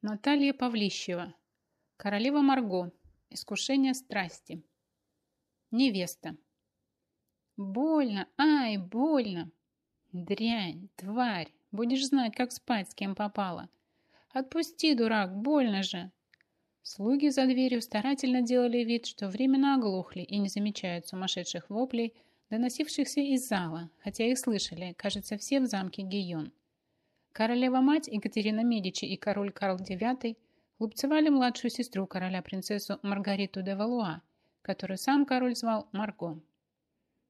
Наталья Павлищева. Королева Марго. Искушение страсти. Невеста. Больно, ай, больно. Дрянь, тварь, будешь знать, как спать, с кем попала. Отпусти, дурак, больно же. Слуги за дверью старательно делали вид, что временно оглохли и не замечают сумасшедших воплей, доносившихся из зала, хотя их слышали, кажется, все в замке Гийон. Королева-мать Екатерина Медичи и король Карл IX лупцевали младшую сестру короля-принцессу Маргариту де Валуа, которую сам король звал Марго.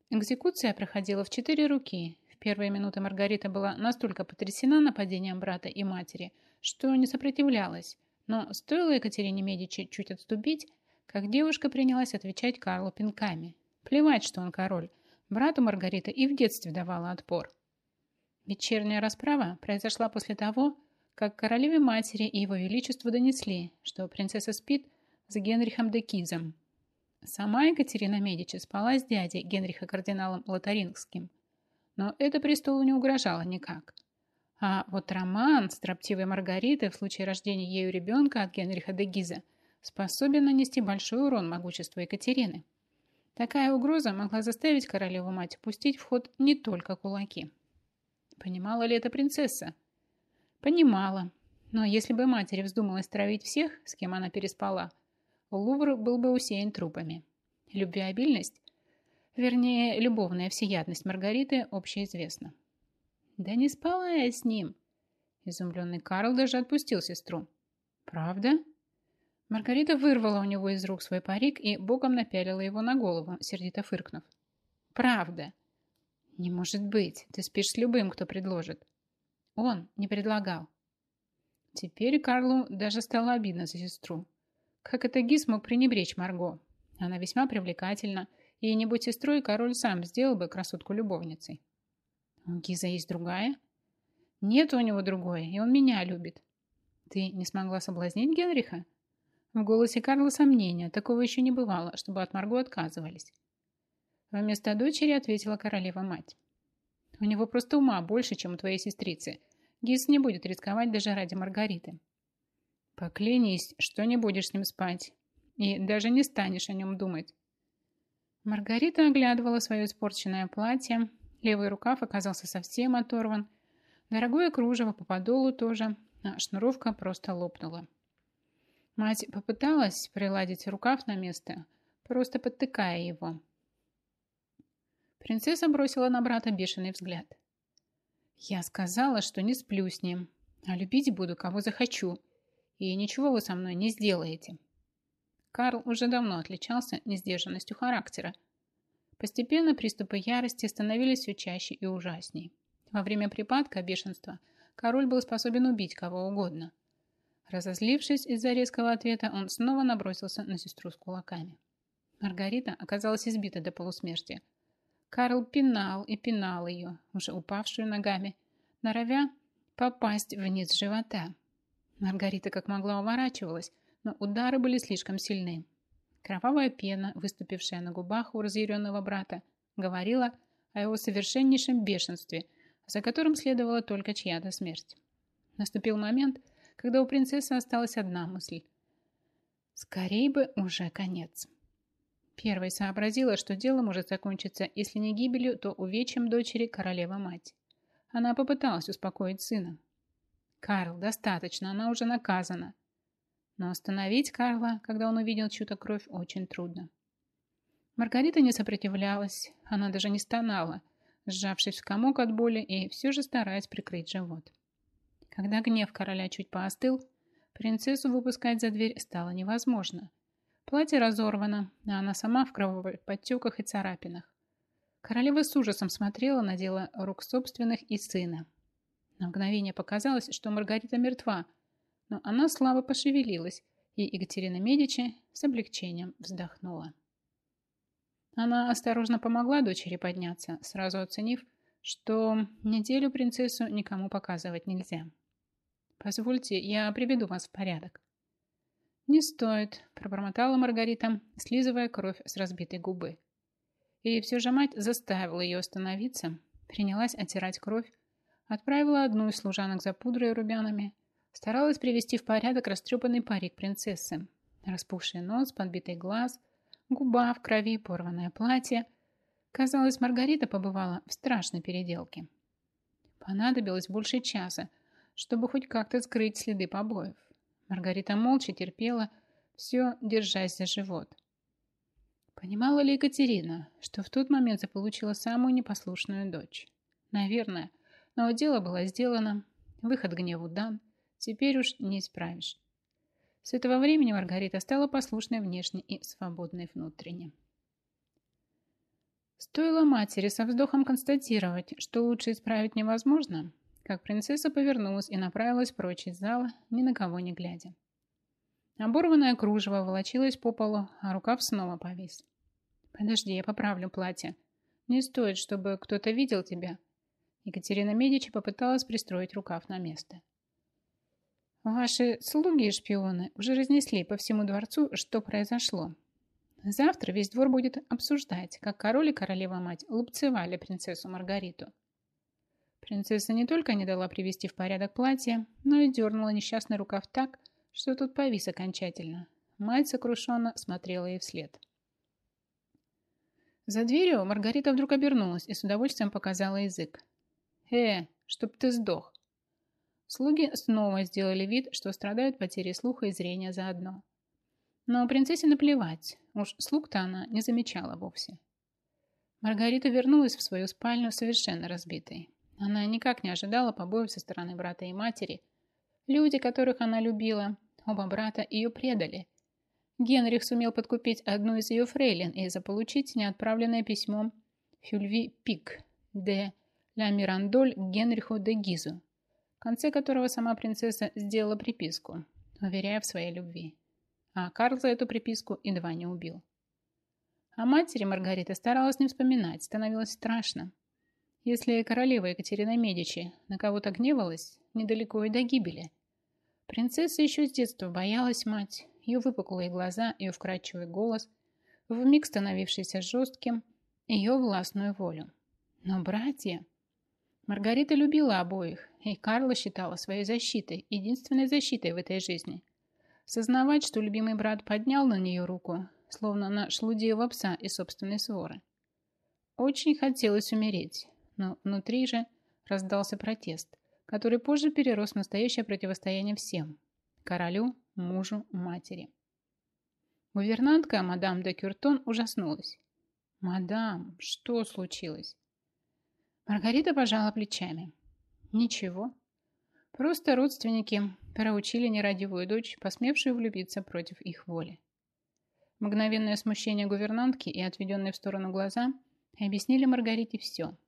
Экзекуция проходила в четыре руки. В первые минуты Маргарита была настолько потрясена нападением брата и матери, что не сопротивлялась, но стоило Екатерине Медичи чуть отступить, как девушка принялась отвечать Карлу пинками. Плевать, что он король. Брату Маргарита и в детстве давала отпор. Вечерняя расправа произошла после того, как королеве матери и его величеству донесли, что принцесса спит с Генрихом де Кизом, Сама Екатерина Медичи спала с дядей Генриха кардиналом Лотарингским, но это престолу не угрожало никак. А вот роман с строптивой Маргаритой в случае рождения ею ребенка от Генриха де Гиза способен нанести большой урон могуществу Екатерины. Такая угроза могла заставить королеву-мать пустить в ход не только кулаки. Понимала ли это принцесса? Понимала. Но если бы матери вздумалась травить всех, с кем она переспала, Лувр был бы усеян трупами. Любвеобильность, вернее, любовная всеядность Маргариты общеизвестна. «Да не спала я с ним!» Изумленный Карл даже отпустил сестру. «Правда?» Маргарита вырвала у него из рук свой парик и боком напялила его на голову, сердито фыркнув. «Правда!» «Не может быть! Ты спишь с любым, кто предложит!» Он не предлагал. Теперь Карлу даже стало обидно за сестру. Как это Ги смог пренебречь Марго? Она весьма привлекательна, и не будь сестрой, король сам сделал бы красотку любовницей. У Гиза есть другая? Нет у него другой, и он меня любит. Ты не смогла соблазнить Генриха? В голосе Карла сомнения, такого еще не бывало, чтобы от Марго отказывались. Вместо дочери ответила королева-мать. У него просто ума больше, чем у твоей сестрицы. Гиз не будет рисковать даже ради Маргариты. Поклянись, что не будешь с ним спать. И даже не станешь о нем думать. Маргарита оглядывала свое испорченное платье. Левый рукав оказался совсем оторван. Дорогое кружево по подолу тоже, а шнуровка просто лопнула. Мать попыталась приладить рукав на место, просто подтыкая его. Принцесса бросила на брата бешеный взгляд. «Я сказала, что не сплю с ним, а любить буду, кого захочу и ничего вы со мной не сделаете. Карл уже давно отличался несдержанностью характера. Постепенно приступы ярости становились все чаще и ужасней. Во время припадка бешенства король был способен убить кого угодно. Разозлившись из-за резкого ответа, он снова набросился на сестру с кулаками. Маргарита оказалась избита до полусмерти. Карл пинал и пинал ее, уже упавшую ногами, норовя попасть вниз живота, Маргарита как могла уворачивалась, но удары были слишком сильны. Кровавая пена, выступившая на губах у разъяренного брата, говорила о его совершеннейшем бешенстве, за которым следовала только чья-то смерть. Наступил момент, когда у принцессы осталась одна мысль. Скорей бы уже конец. Первой сообразила, что дело может закончиться, если не гибелью, то увечьем дочери королева-мать. Она попыталась успокоить сына. «Карл, достаточно, она уже наказана». Но остановить Карла, когда он увидел чью-то кровь, очень трудно. Маргарита не сопротивлялась, она даже не стонала, сжавшись в комок от боли и все же стараясь прикрыть живот. Когда гнев короля чуть поостыл, принцессу выпускать за дверь стало невозможно. Платье разорвано, а она сама в кровавых подтеках и царапинах. Королева с ужасом смотрела на дело рук собственных и сына, на мгновение показалось, что Маргарита мертва, но она слабо пошевелилась, и Екатерина Медичи с облегчением вздохнула. Она осторожно помогла дочери подняться, сразу оценив, что неделю принцессу никому показывать нельзя. «Позвольте, я приведу вас в порядок». «Не стоит», – пробормотала Маргарита, слизывая кровь с разбитой губы. И все же мать заставила ее остановиться, принялась оттирать кровь, Отправила одну из служанок за пудрой и румянами, Старалась привести в порядок растрепанный парик принцессы. Распухший нос, подбитый глаз, губа в крови, порванное платье. Казалось, Маргарита побывала в страшной переделке. Понадобилось больше часа, чтобы хоть как-то скрыть следы побоев. Маргарита молча терпела, все держась за живот. Понимала ли Екатерина, что в тот момент заполучила самую непослушную дочь? Наверное, но дело было сделано, выход гневу дан, теперь уж не исправишь. С этого времени Маргарита стала послушной внешне и свободной внутренне. Стоило матери со вздохом констатировать, что лучше исправить невозможно, как принцесса повернулась и направилась прочь из зала, ни на кого не глядя. Оборванное кружево волочилось по полу, а рукав снова повис. «Подожди, я поправлю платье. Не стоит, чтобы кто-то видел тебя». Екатерина Медичи попыталась пристроить рукав на место. «Ваши слуги и шпионы уже разнесли по всему дворцу, что произошло. Завтра весь двор будет обсуждать, как король и королева-мать лупцевали принцессу Маргариту». Принцесса не только не дала привести в порядок платье, но и дернула несчастный рукав так, что тут повис окончательно. Мать сокрушенно смотрела ей вслед. За дверью Маргарита вдруг обернулась и с удовольствием показала язык. «Э, чтоб ты сдох!» Слуги снова сделали вид, что страдают потерей слуха и зрения заодно. Но принцессе наплевать, уж слуг-то она не замечала вовсе. Маргарита вернулась в свою спальню совершенно разбитой. Она никак не ожидала побоев со стороны брата и матери. Люди, которых она любила, Оба брата ее предали. Генрих сумел подкупить одну из ее фрейлин и заполучить неотправленное письмо Фюльви Пик де Ля Мирандоль Генриху де Гизу, в конце которого сама принцесса сделала приписку, уверяя в своей любви. А Карл за эту приписку едва не убил. О матери Маргарита старалась не вспоминать, становилось страшно. Если королева Екатерина Медичи на кого-то гневалась, недалеко и до гибели – Принцесса еще с детства боялась мать, ее выпуклые глаза, ее вкрадчивый голос, вмиг становившийся жестким, ее властную волю. Но братья... Маргарита любила обоих, и Карла считала своей защитой, единственной защитой в этой жизни. Сознавать, что любимый брат поднял на нее руку, словно на шлудеего пса из собственной своры. Очень хотелось умереть, но внутри же раздался протест который позже перерос в настоящее противостояние всем – королю, мужу, матери. Гувернантка мадам де Кюртон ужаснулась. «Мадам, что случилось?» Маргарита пожала плечами. «Ничего. Просто родственники проучили нерадивую дочь, посмевшую влюбиться против их воли». Мгновенное смущение гувернантки и отведенные в сторону глаза объяснили Маргарите все –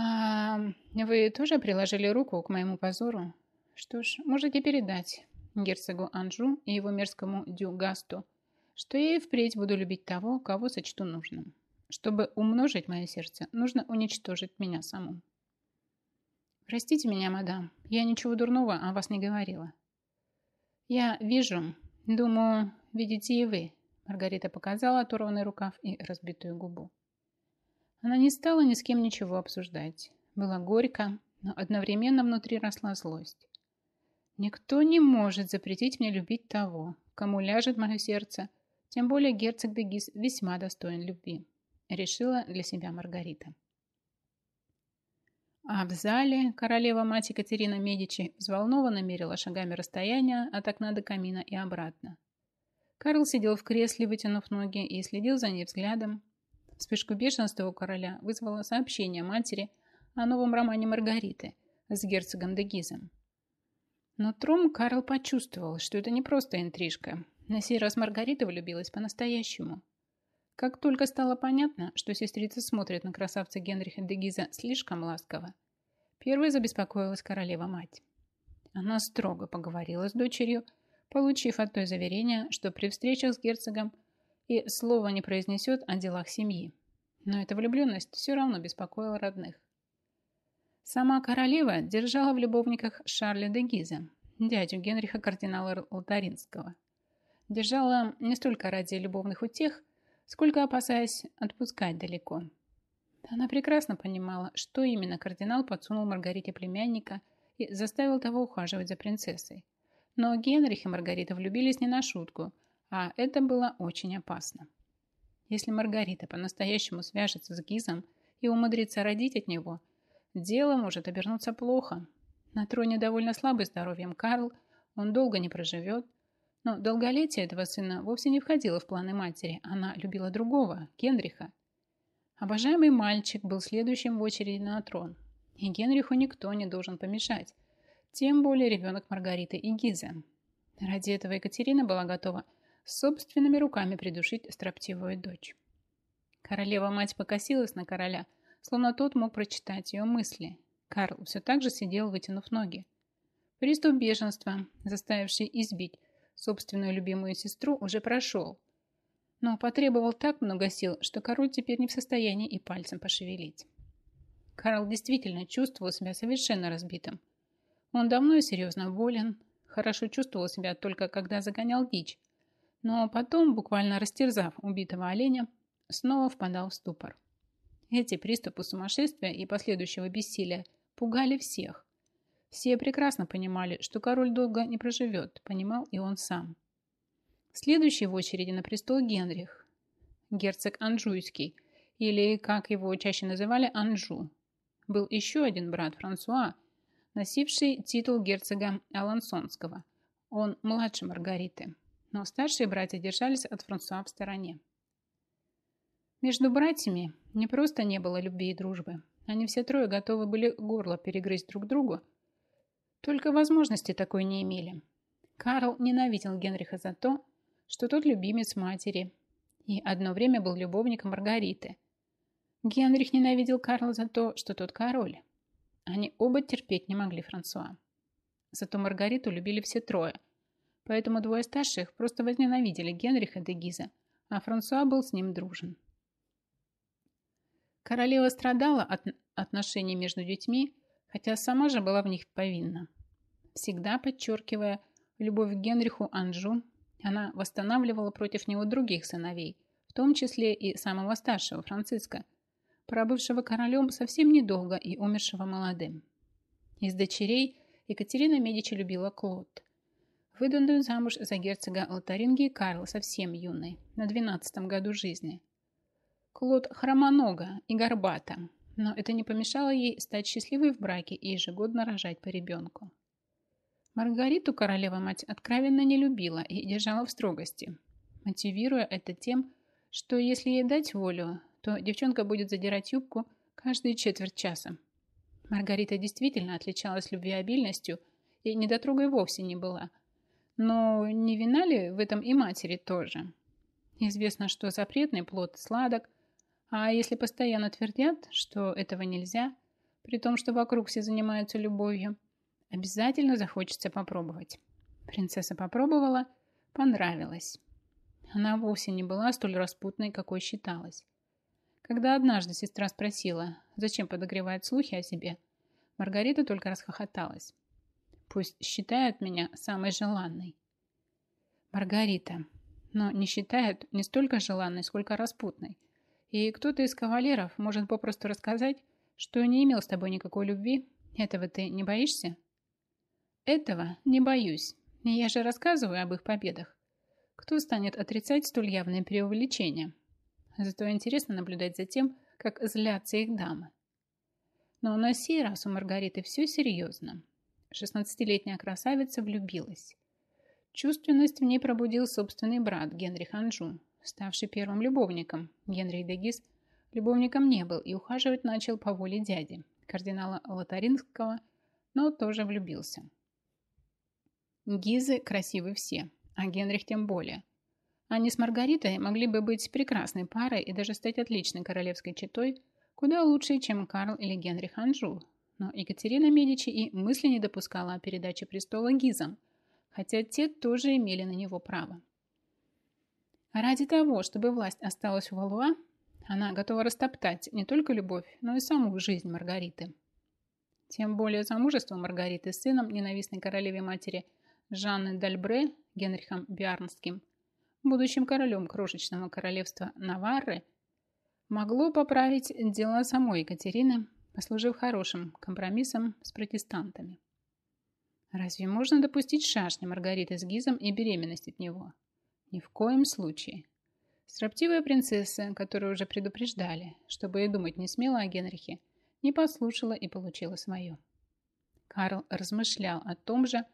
«А вы тоже приложили руку к моему позору? Что ж, можете передать герцогу Анжу и его мерзкому Дюгасту, что я и впредь буду любить того, кого сочту нужным. Чтобы умножить мое сердце, нужно уничтожить меня саму. Простите меня, мадам, я ничего дурного о вас не говорила. Я вижу, думаю, видите и вы, Маргарита показала оторванный рукав и разбитую губу. Она не стала ни с кем ничего обсуждать. Было горько, но одновременно внутри росла злость. Никто не может запретить мне любить того, кому ляжет мое сердце, тем более герцог Дегис весьма достоин любви, решила для себя Маргарита. А в зале королева-мать Екатерина Медичи взволнованно мерила шагами расстояния от окна до камина и обратно. Карл сидел в кресле, вытянув ноги, и следил за ней взглядом, Вспышку бешенства у короля вызвало сообщение матери о новом романе Маргариты с герцогом де Гизом. Но Тром Карл почувствовал, что это не просто интрижка. На сей раз Маргарита влюбилась по-настоящему. Как только стало понятно, что сестрица смотрит на красавца Генриха де Гиза слишком ласково, первой забеспокоилась королева-мать. Она строго поговорила с дочерью, получив от той заверение, что при встречах с герцогом – и слова не произнесет о делах семьи. Но эта влюбленность все равно беспокоила родных. Сама королева держала в любовниках Шарля де Гиза, дядю Генриха кардинала Лотаринского. Держала не столько ради любовных утех, сколько опасаясь отпускать далеко. Она прекрасно понимала, что именно кардинал подсунул Маргарите племянника и заставил того ухаживать за принцессой. Но Генрих и Маргарита влюбились не на шутку, а это было очень опасно. Если Маргарита по-настоящему свяжется с Гизом и умудрится родить от него, дело может обернуться плохо. На троне довольно слабый здоровьем Карл, он долго не проживет, но долголетие этого сына вовсе не входило в планы матери. Она любила другого, Генриха. Обожаемый мальчик был следующим в очереди на трон. И Генриху никто не должен помешать. Тем более ребенок Маргариты и Гиза. Ради этого Екатерина была готова собственными руками придушить строптивую дочь. Королева-мать покосилась на короля, словно тот мог прочитать ее мысли. Карл все так же сидел, вытянув ноги. Приступ беженства, заставивший избить собственную любимую сестру, уже прошел, но потребовал так много сил, что король теперь не в состоянии и пальцем пошевелить. Карл действительно чувствовал себя совершенно разбитым. Он давно и серьезно болен, хорошо чувствовал себя только когда загонял дичь, но потом, буквально растерзав убитого оленя, снова впадал в ступор. Эти приступы сумасшествия и последующего бессилия пугали всех, все прекрасно понимали, что король долго не проживет, понимал и он сам. Следующий в очереди на престол Генрих, герцог Анжуйский, или, как его чаще называли, Анжу. Был еще один брат Франсуа, носивший титул герцога Алансонского. Он младше Маргариты, но старшие братья держались от Франсуа в стороне. Между братьями не просто не было любви и дружбы. Они все трое готовы были горло перегрызть друг другу, только возможности такой не имели. Карл ненавидел Генриха за то, что тот любимец матери и одно время был любовником Маргариты. Генрих ненавидел Карла за то, что тот король. Они оба терпеть не могли Франсуа. Зато Маргариту любили все трое, поэтому двое старших просто возненавидели Генриха де Гиза, а Франсуа был с ним дружен. Королева страдала от отношений между детьми хотя сама же была в них повинна. Всегда подчеркивая любовь к Генриху Анжу, она восстанавливала против него других сыновей, в том числе и самого старшего Франциска, пробывшего королем совсем недолго и умершего молодым. Из дочерей Екатерина Медичи любила Клод, выданную замуж за герцога Лотарингии Карла совсем юной, на 12 году жизни. Клод хромонога и горбата, но это не помешало ей стать счастливой в браке и ежегодно рожать по ребенку. Маргариту королева-мать откровенно не любила и держала в строгости, мотивируя это тем, что если ей дать волю, то девчонка будет задирать юбку каждые четверть часа. Маргарита действительно отличалась любвеобильностью и недотрогой вовсе не была. Но не вина ли в этом и матери тоже? Известно, что запретный плод сладок, а если постоянно твердят, что этого нельзя, при том, что вокруг все занимаются любовью, обязательно захочется попробовать. Принцесса попробовала, понравилось. Она вовсе не была столь распутной, какой считалась. Когда однажды сестра спросила, зачем подогревает слухи о себе, Маргарита только расхохоталась. Пусть считают меня самой желанной. Маргарита, но не считают не столько желанной, сколько распутной. И кто-то из кавалеров может попросту рассказать, что не имел с тобой никакой любви. Этого ты не боишься? Этого не боюсь. Я же рассказываю об их победах. Кто станет отрицать столь явное преувеличение? Зато интересно наблюдать за тем, как злятся их дамы. Но на сей раз у Маргариты все серьезно. Шестнадцатилетняя красавица влюбилась. Чувственность в ней пробудил собственный брат Генрих Анжу, ставший первым любовником. Генри Дегис любовником не был и ухаживать начал по воле дяди, кардинала Лотаринского, но тоже влюбился. Гизы красивы все, а Генрих тем более. Они с Маргаритой могли бы быть прекрасной парой и даже стать отличной королевской четой, куда лучше, чем Карл или Генрих Анжу. Но Екатерина Медичи и мысли не допускала о передаче престола Гизам, хотя те тоже имели на него право. Ради того, чтобы власть осталась у Валуа, она готова растоптать не только любовь, но и саму жизнь Маргариты. Тем более замужество Маргариты с сыном ненавистной королеве матери Жанны Дальбре Генрихом Биарнским, будущим королем крошечного королевства Наварры, могло поправить дела самой Екатерины, послужив хорошим компромиссом с протестантами. Разве можно допустить шашни Маргариты с Гизом и беременность от него? Ни в коем случае. Строптивая принцесса, которую уже предупреждали, чтобы и думать не смела о Генрихе, не послушала и получила свое. Карл размышлял о том же,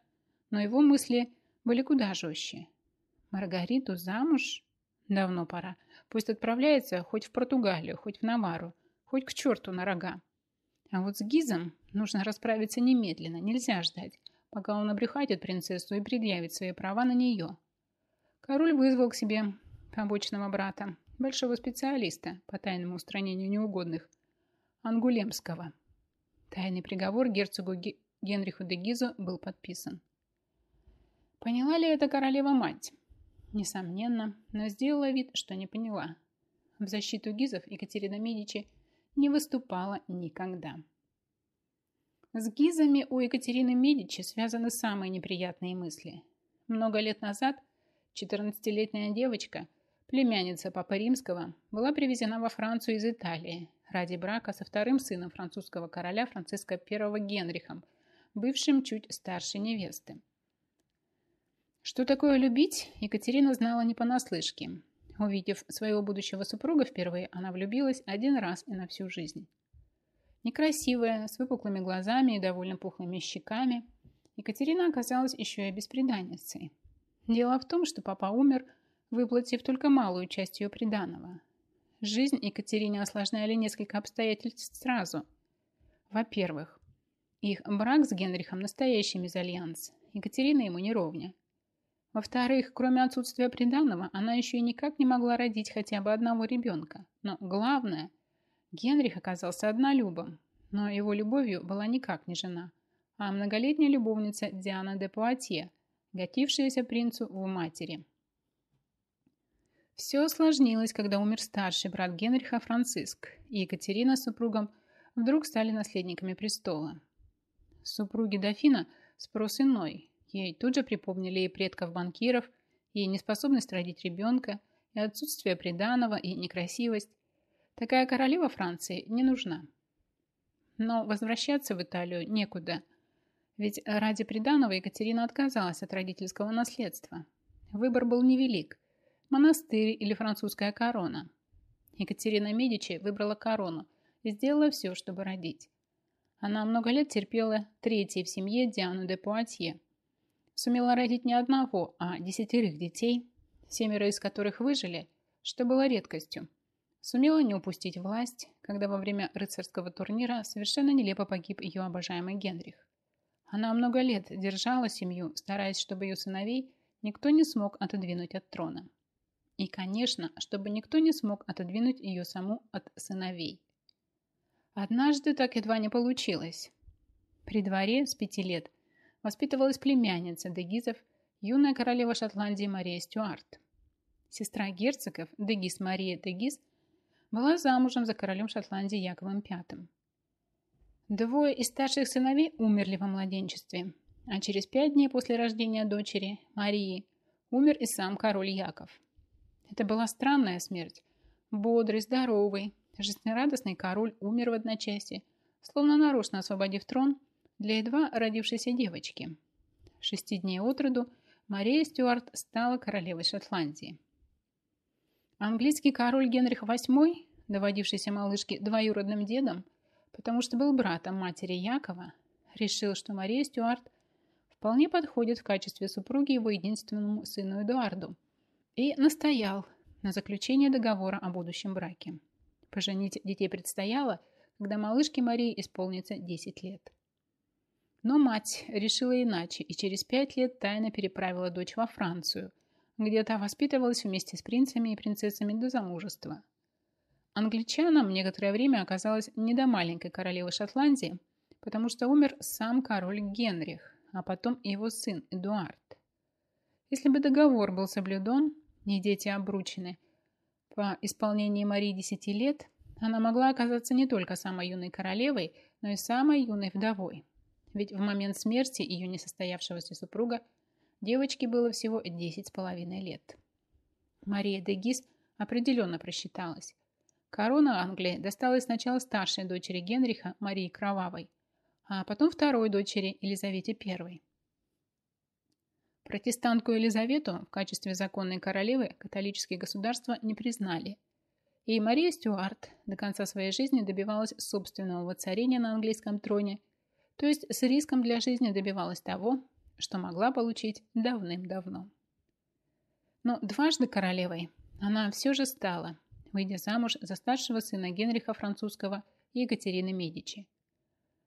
но его мысли были куда жестче. Маргариту замуж? Давно пора. Пусть отправляется хоть в Португалию, хоть в Навару, хоть к черту на рога. А вот с Гизом нужно расправиться немедленно, нельзя ждать, пока он обрюхатит принцессу и предъявит свои права на нее. Король вызвал к себе побочного брата, большого специалиста по тайному устранению неугодных, Ангулемского. Тайный приговор герцогу Генриху де Гизу был подписан. Поняла ли это королева-мать? Несомненно, но сделала вид, что не поняла. В защиту Гизов Екатерина Медичи не выступала никогда. С Гизами у Екатерины Медичи связаны самые неприятные мысли. Много лет назад 14-летняя девочка, племянница Папы Римского, была привезена во Францию из Италии ради брака со вторым сыном французского короля Франциска I Генрихом, бывшим чуть старше невесты. Что такое любить, Екатерина знала не понаслышке. Увидев своего будущего супруга впервые, она влюбилась один раз и на всю жизнь. Некрасивая, с выпуклыми глазами и довольно пухлыми щеками, Екатерина оказалась еще и бесприданницей. Дело в том, что папа умер, выплатив только малую часть ее приданого. Жизнь Екатерине осложняли несколько обстоятельств сразу. Во-первых, их брак с Генрихом – настоящий мезальянс. Екатерина ему не ровня. Во-вторых, кроме отсутствия приданного, она еще и никак не могла родить хотя бы одного ребенка. Но главное, Генрих оказался однолюбом, но его любовью была никак не жена, а многолетняя любовница Диана де Пуатье, готившаяся принцу в матери. Все осложнилось, когда умер старший брат Генриха Франциск, и Екатерина с супругом вдруг стали наследниками престола. Супруги дофина спрос иной, Ей тут же припомнили и предков-банкиров, и неспособность родить ребенка, и отсутствие приданого, и некрасивость. Такая королева Франции не нужна. Но возвращаться в Италию некуда. Ведь ради приданого Екатерина отказалась от родительского наследства. Выбор был невелик. Монастырь или французская корона. Екатерина Медичи выбрала корону и сделала все, чтобы родить. Она много лет терпела третьей в семье Диану де Пуатье, сумела родить не одного, а десятерых детей, семеро из которых выжили, что было редкостью. Сумела не упустить власть, когда во время рыцарского турнира совершенно нелепо погиб ее обожаемый Генрих. Она много лет держала семью, стараясь, чтобы ее сыновей никто не смог отодвинуть от трона. И, конечно, чтобы никто не смог отодвинуть ее саму от сыновей. Однажды так едва не получилось. При дворе с пяти лет воспитывалась племянница Дегизов, юная королева Шотландии Мария Стюарт. Сестра герцогов, Дегиз Мария Дегиз, была замужем за королем Шотландии Яковом V. Двое из старших сыновей умерли во младенчестве, а через пять дней после рождения дочери, Марии, умер и сам король Яков. Это была странная смерть. Бодрый, здоровый, жизнерадостный король умер в одночасье, словно нарочно освободив трон для едва родившейся девочки. Шести дней от роду Мария Стюарт стала королевой Шотландии. Английский король Генрих VIII, доводившийся малышке двоюродным дедом, потому что был братом матери Якова, решил, что Мария Стюарт вполне подходит в качестве супруги его единственному сыну Эдуарду и настоял на заключении договора о будущем браке. Поженить детей предстояло, когда малышке Марии исполнится 10 лет. Но мать решила иначе и через пять лет тайно переправила дочь во Францию, где та воспитывалась вместе с принцами и принцессами до замужества. Англичанам некоторое время оказалось не до маленькой королевы Шотландии, потому что умер сам король Генрих, а потом его сын Эдуард. Если бы договор был соблюден, не дети обручены, по исполнении Марии 10 лет она могла оказаться не только самой юной королевой, но и самой юной вдовой ведь в момент смерти ее несостоявшегося супруга девочке было всего 10 с половиной лет. Мария де Гис определенно просчиталась. Корона Англии досталась сначала старшей дочери Генриха Марии Кровавой, а потом второй дочери Елизавете I. Протестантку Елизавету в качестве законной королевы католические государства не признали. И Мария Стюарт до конца своей жизни добивалась собственного воцарения на английском троне, то есть с риском для жизни добивалась того, что могла получить давным-давно. Но дважды королевой она все же стала, выйдя замуж за старшего сына Генриха Французского Екатерины Медичи.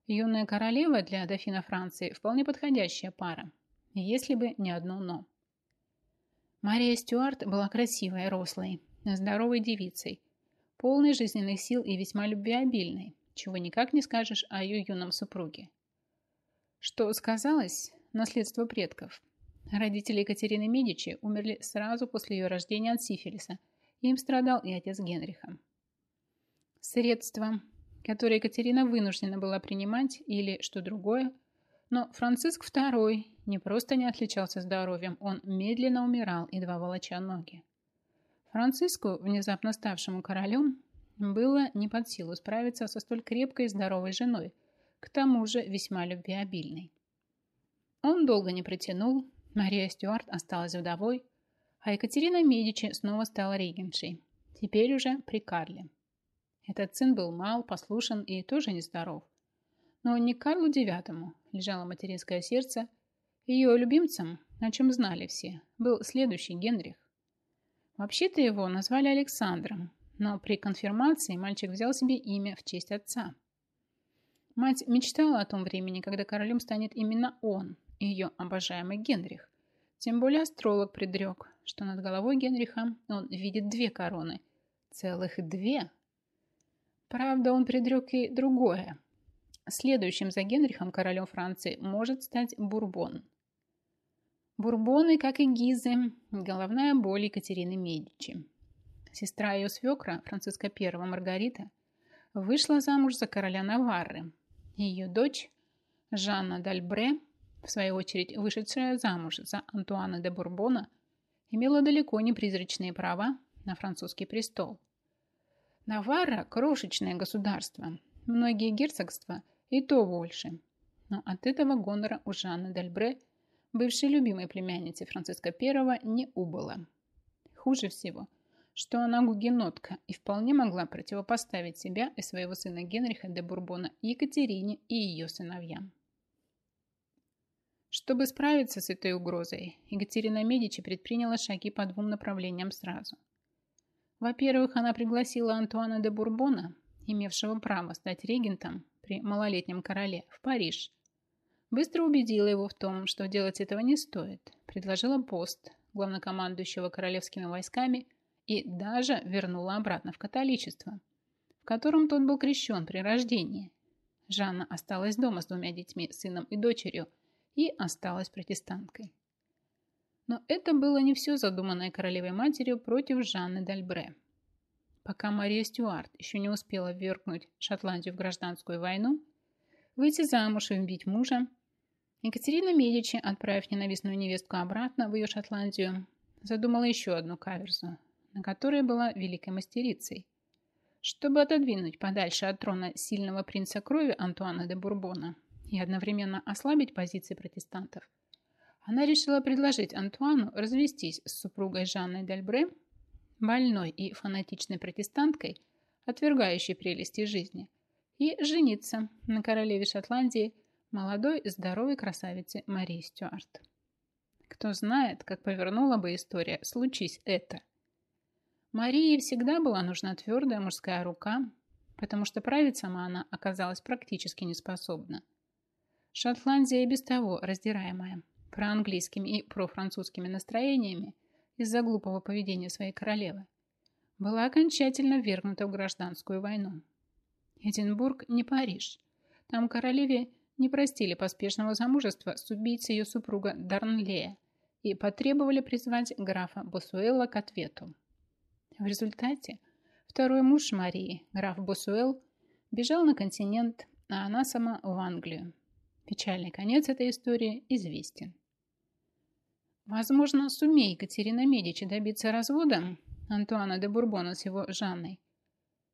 Юная королева для дофина Франции вполне подходящая пара, если бы не одно «но». Мария Стюарт была красивой, рослой, здоровой девицей, полной жизненных сил и весьма любвеобильной, чего никак не скажешь о ее юном супруге. Что сказалось? Наследство предков. Родители Екатерины Медичи умерли сразу после ее рождения от сифилиса, им страдал и отец Генриха. Средства, которые Екатерина вынуждена была принимать, или что другое, но Франциск II не просто не отличался здоровьем, он медленно умирал, едва волоча ноги. Франциску, внезапно ставшему королем, было не под силу справиться со столь крепкой и здоровой женой, к тому же весьма любвеобильной. Он долго не протянул, Мария Стюарт осталась вдовой, а Екатерина Медичи снова стала регеншей, теперь уже при Карле. Этот сын был мал, послушен и тоже нездоров. Но не Карлу IX лежало материнское сердце, ее любимцем, о чем знали все, был следующий Генрих. Вообще-то его назвали Александром, но при конфирмации мальчик взял себе имя в честь отца. Мать мечтала о том времени, когда королем станет именно он, ее обожаемый Генрих. Тем более астролог предрек, что над головой Генриха он видит две короны. Целых две. Правда, он предрек и другое. Следующим за Генрихом королем Франции может стать Бурбон. Бурбоны, как и Гизы, головная боль Екатерины Медичи. Сестра ее свекра, Франциска I Маргарита, вышла замуж за короля Наварры. Ее дочь, Жанна Дальбре, в свою очередь вышедшая замуж за Антуана де Бурбона, имела далеко не призрачные права на французский престол. Наварра – крошечное государство, многие герцогства и то больше. Но от этого гонора у Жанны Дальбре, бывшей любимой племянницы Франциска I, не убыло. Хуже всего, что она гугенотка и вполне могла противопоставить себя и своего сына Генриха де Бурбона Екатерине и ее сыновьям. Чтобы справиться с этой угрозой, Екатерина Медичи предприняла шаги по двум направлениям сразу. Во-первых, она пригласила Антуана де Бурбона, имевшего право стать регентом при малолетнем короле, в Париж. Быстро убедила его в том, что делать этого не стоит, предложила пост главнокомандующего королевскими войсками и даже вернула обратно в католичество, в котором тот был крещен при рождении. Жанна осталась дома с двумя детьми, сыном и дочерью, и осталась протестанткой. Но это было не все задуманное королевой матерью против Жанны Дальбре. Пока Мария Стюарт еще не успела ввергнуть Шотландию в гражданскую войну, выйти замуж и убить мужа, Екатерина Медичи, отправив ненавистную невестку обратно в ее Шотландию, задумала еще одну каверзу, на которой была великой мастерицей. Чтобы отодвинуть подальше от трона сильного принца крови Антуана де Бурбона и одновременно ослабить позиции протестантов, она решила предложить Антуану развестись с супругой Жанной Дальбре, больной и фанатичной протестанткой, отвергающей прелести жизни, и жениться на королеве Шотландии, молодой здоровой красавице Марии Стюарт. Кто знает, как повернула бы история, случись это. Марии всегда была нужна твердая мужская рука, потому что править сама она оказалась практически неспособна. Шотландия и без того раздираемая проанглийскими и профранцузскими настроениями из-за глупого поведения своей королевы, была окончательно вергнута в гражданскую войну. Эдинбург не Париж. Там королеве не простили поспешного замужества с убийцей ее супруга Дарнлея и потребовали призвать графа Босуэлла к ответу. В результате второй муж Марии, граф Босуэлл, бежал на континент, а она сама в Англию. Печальный конец этой истории известен. Возможно, сумей Екатерина Медичи добиться развода Антуана де Бурбона с его Жанной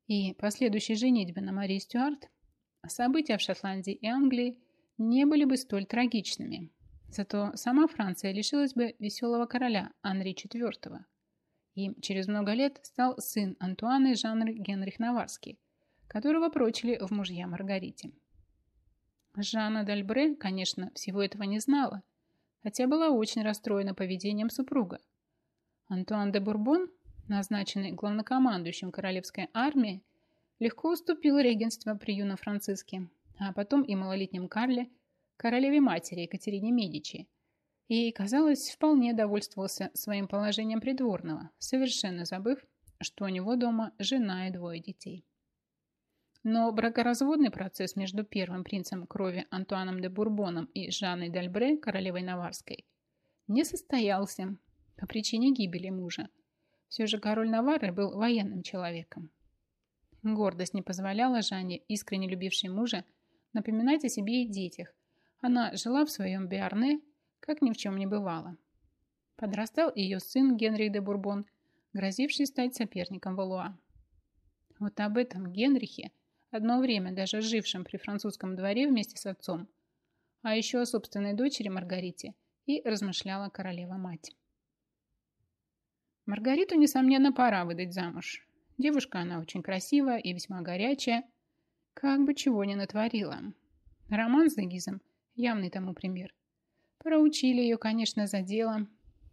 и последующей женитьбы на Марии Стюарт, события в Шотландии и Англии не были бы столь трагичными. Зато сама Франция лишилась бы веселого короля Анри IV. Им через много лет стал сын Антуаны Жанры Генрих Наварский, которого прочили в мужья Маргарите. Жанна Дальбре, конечно, всего этого не знала, хотя была очень расстроена поведением супруга. Антуан де Бурбон, назначенный главнокомандующим королевской армии, легко уступил регенство при юном Франциске, а потом и малолетнем Карле, королеве-матери Екатерине Медичи, и, казалось, вполне довольствовался своим положением придворного, совершенно забыв, что у него дома жена и двое детей. Но бракоразводный процесс между первым принцем крови Антуаном де Бурбоном и Жанной Дальбре, королевой Наварской, не состоялся по причине гибели мужа. Все же король Наварры был военным человеком. Гордость не позволяла Жанне, искренне любившей мужа, напоминать о себе и детях. Она жила в своем Биарне, как ни в чем не бывало. Подрастал ее сын Генрих де Бурбон, грозивший стать соперником Валуа. Вот об этом Генрихе – одно время даже жившим при французском дворе вместе с отцом, а еще о собственной дочери Маргарите, и размышляла королева-мать. Маргариту, несомненно, пора выдать замуж. Девушка она очень красивая и весьма горячая, как бы чего ни натворила. Роман с Дегизом – явный тому пример. Проучили ее, конечно, за дело.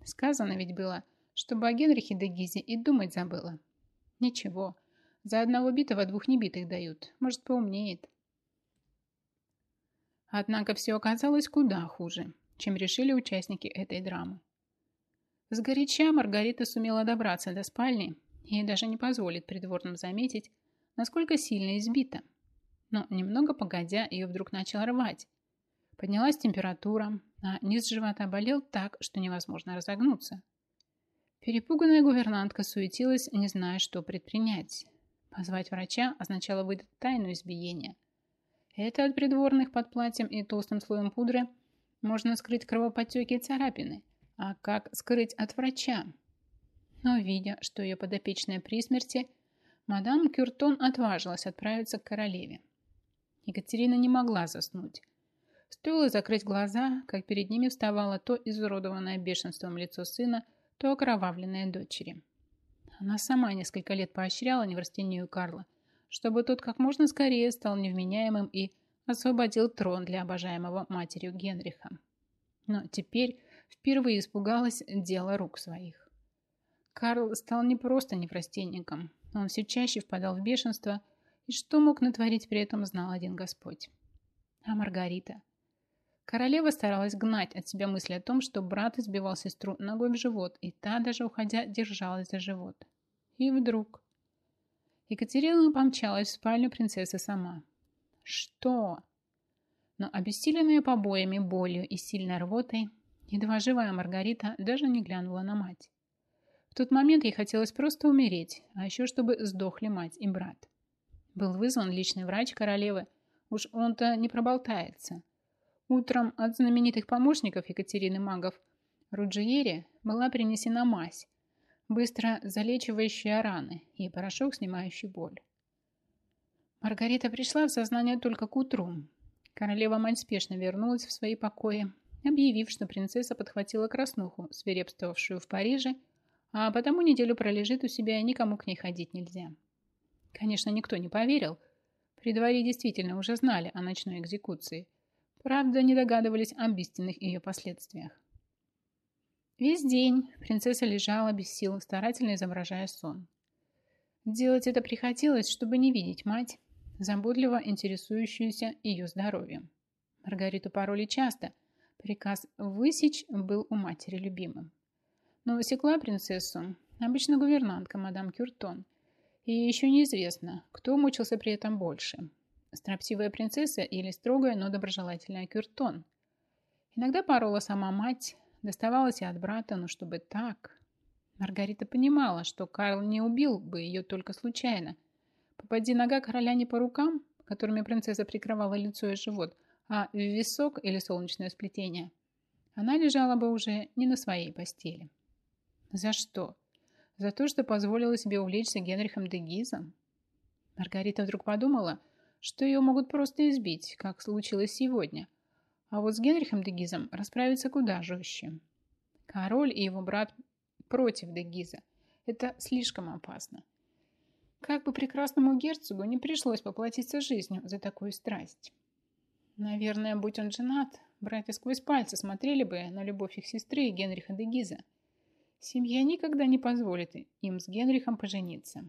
Сказано ведь было, чтобы о Генрихе Дегизе и думать забыла. Ничего, за одного битого двух небитых дают. Может, поумнеет. Однако все оказалось куда хуже, чем решили участники этой драмы. Сгоряча Маргарита сумела добраться до спальни и даже не позволит придворным заметить, насколько сильно избита. Но немного погодя, ее вдруг начало рвать. Поднялась температура, а низ живота болел так, что невозможно разогнуться. Перепуганная гувернантка суетилась, не зная, что предпринять. Позвать врача означало выдать тайну избиения. Это от придворных под платьем и толстым слоем пудры можно скрыть кровоподтеки и царапины. А как скрыть от врача? Но видя, что ее подопечная при смерти, мадам Кюртон отважилась отправиться к королеве. Екатерина не могла заснуть. Стоило закрыть глаза, как перед ними вставало то изуродованное бешенством лицо сына, то окровавленное дочери. Она сама несколько лет поощряла неврастению Карла, чтобы тот как можно скорее стал невменяемым и освободил трон для обожаемого матерью Генриха. Но теперь впервые испугалась дела рук своих. Карл стал не просто неврастенником, он все чаще впадал в бешенство, и что мог натворить при этом, знал один Господь. А Маргарита? Королева старалась гнать от себя мысли о том, что брат избивал сестру ногой в живот, и та, даже уходя, держалась за живот. И вдруг... Екатерина помчалась в спальню принцессы сама. Что? Но обессиленная побоями, болью и сильной рвотой, едва живая Маргарита даже не глянула на мать. В тот момент ей хотелось просто умереть, а еще чтобы сдохли мать и брат. Был вызван личный врач королевы, уж он-то не проболтается. Утром от знаменитых помощников Екатерины Магов Руджиере была принесена мазь, быстро залечивающая раны и порошок, снимающий боль. Маргарита пришла в сознание только к утру. Королева-мать спешно вернулась в свои покои, объявив, что принцесса подхватила краснуху, свирепствовавшую в Париже, а потому неделю пролежит у себя и никому к ней ходить нельзя. Конечно, никто не поверил. При дворе действительно уже знали о ночной экзекуции. Правда, не догадывались об истинных ее последствиях. Весь день принцесса лежала без сил, старательно изображая сон. Делать это приходилось, чтобы не видеть мать, заботливо интересующуюся ее здоровьем. Маргариту пароли часто. Приказ «высечь» был у матери любимым. Но высекла принцессу обычно гувернантка мадам Кюртон. И еще неизвестно, кто мучился при этом больше. Строптивая принцесса или строгая, но доброжелательная Кюртон. Иногда парола сама мать, Доставалось и от брата, но чтобы так... Маргарита понимала, что Карл не убил бы ее только случайно. Попади нога короля не по рукам, которыми принцесса прикрывала лицо и живот, а в висок или солнечное сплетение, она лежала бы уже не на своей постели. За что? За то, что позволила себе увлечься Генрихом де Гизом? Маргарита вдруг подумала, что ее могут просто избить, как случилось сегодня – А вот с Генрихом де Гизом расправиться куда жестче. Король и его брат против де Гиза. Это слишком опасно. Как бы прекрасному герцогу не пришлось поплатиться жизнью за такую страсть. Наверное, будь он женат, братья сквозь пальцы смотрели бы на любовь их сестры Генриха де Гиза. Семья никогда не позволит им с Генрихом пожениться.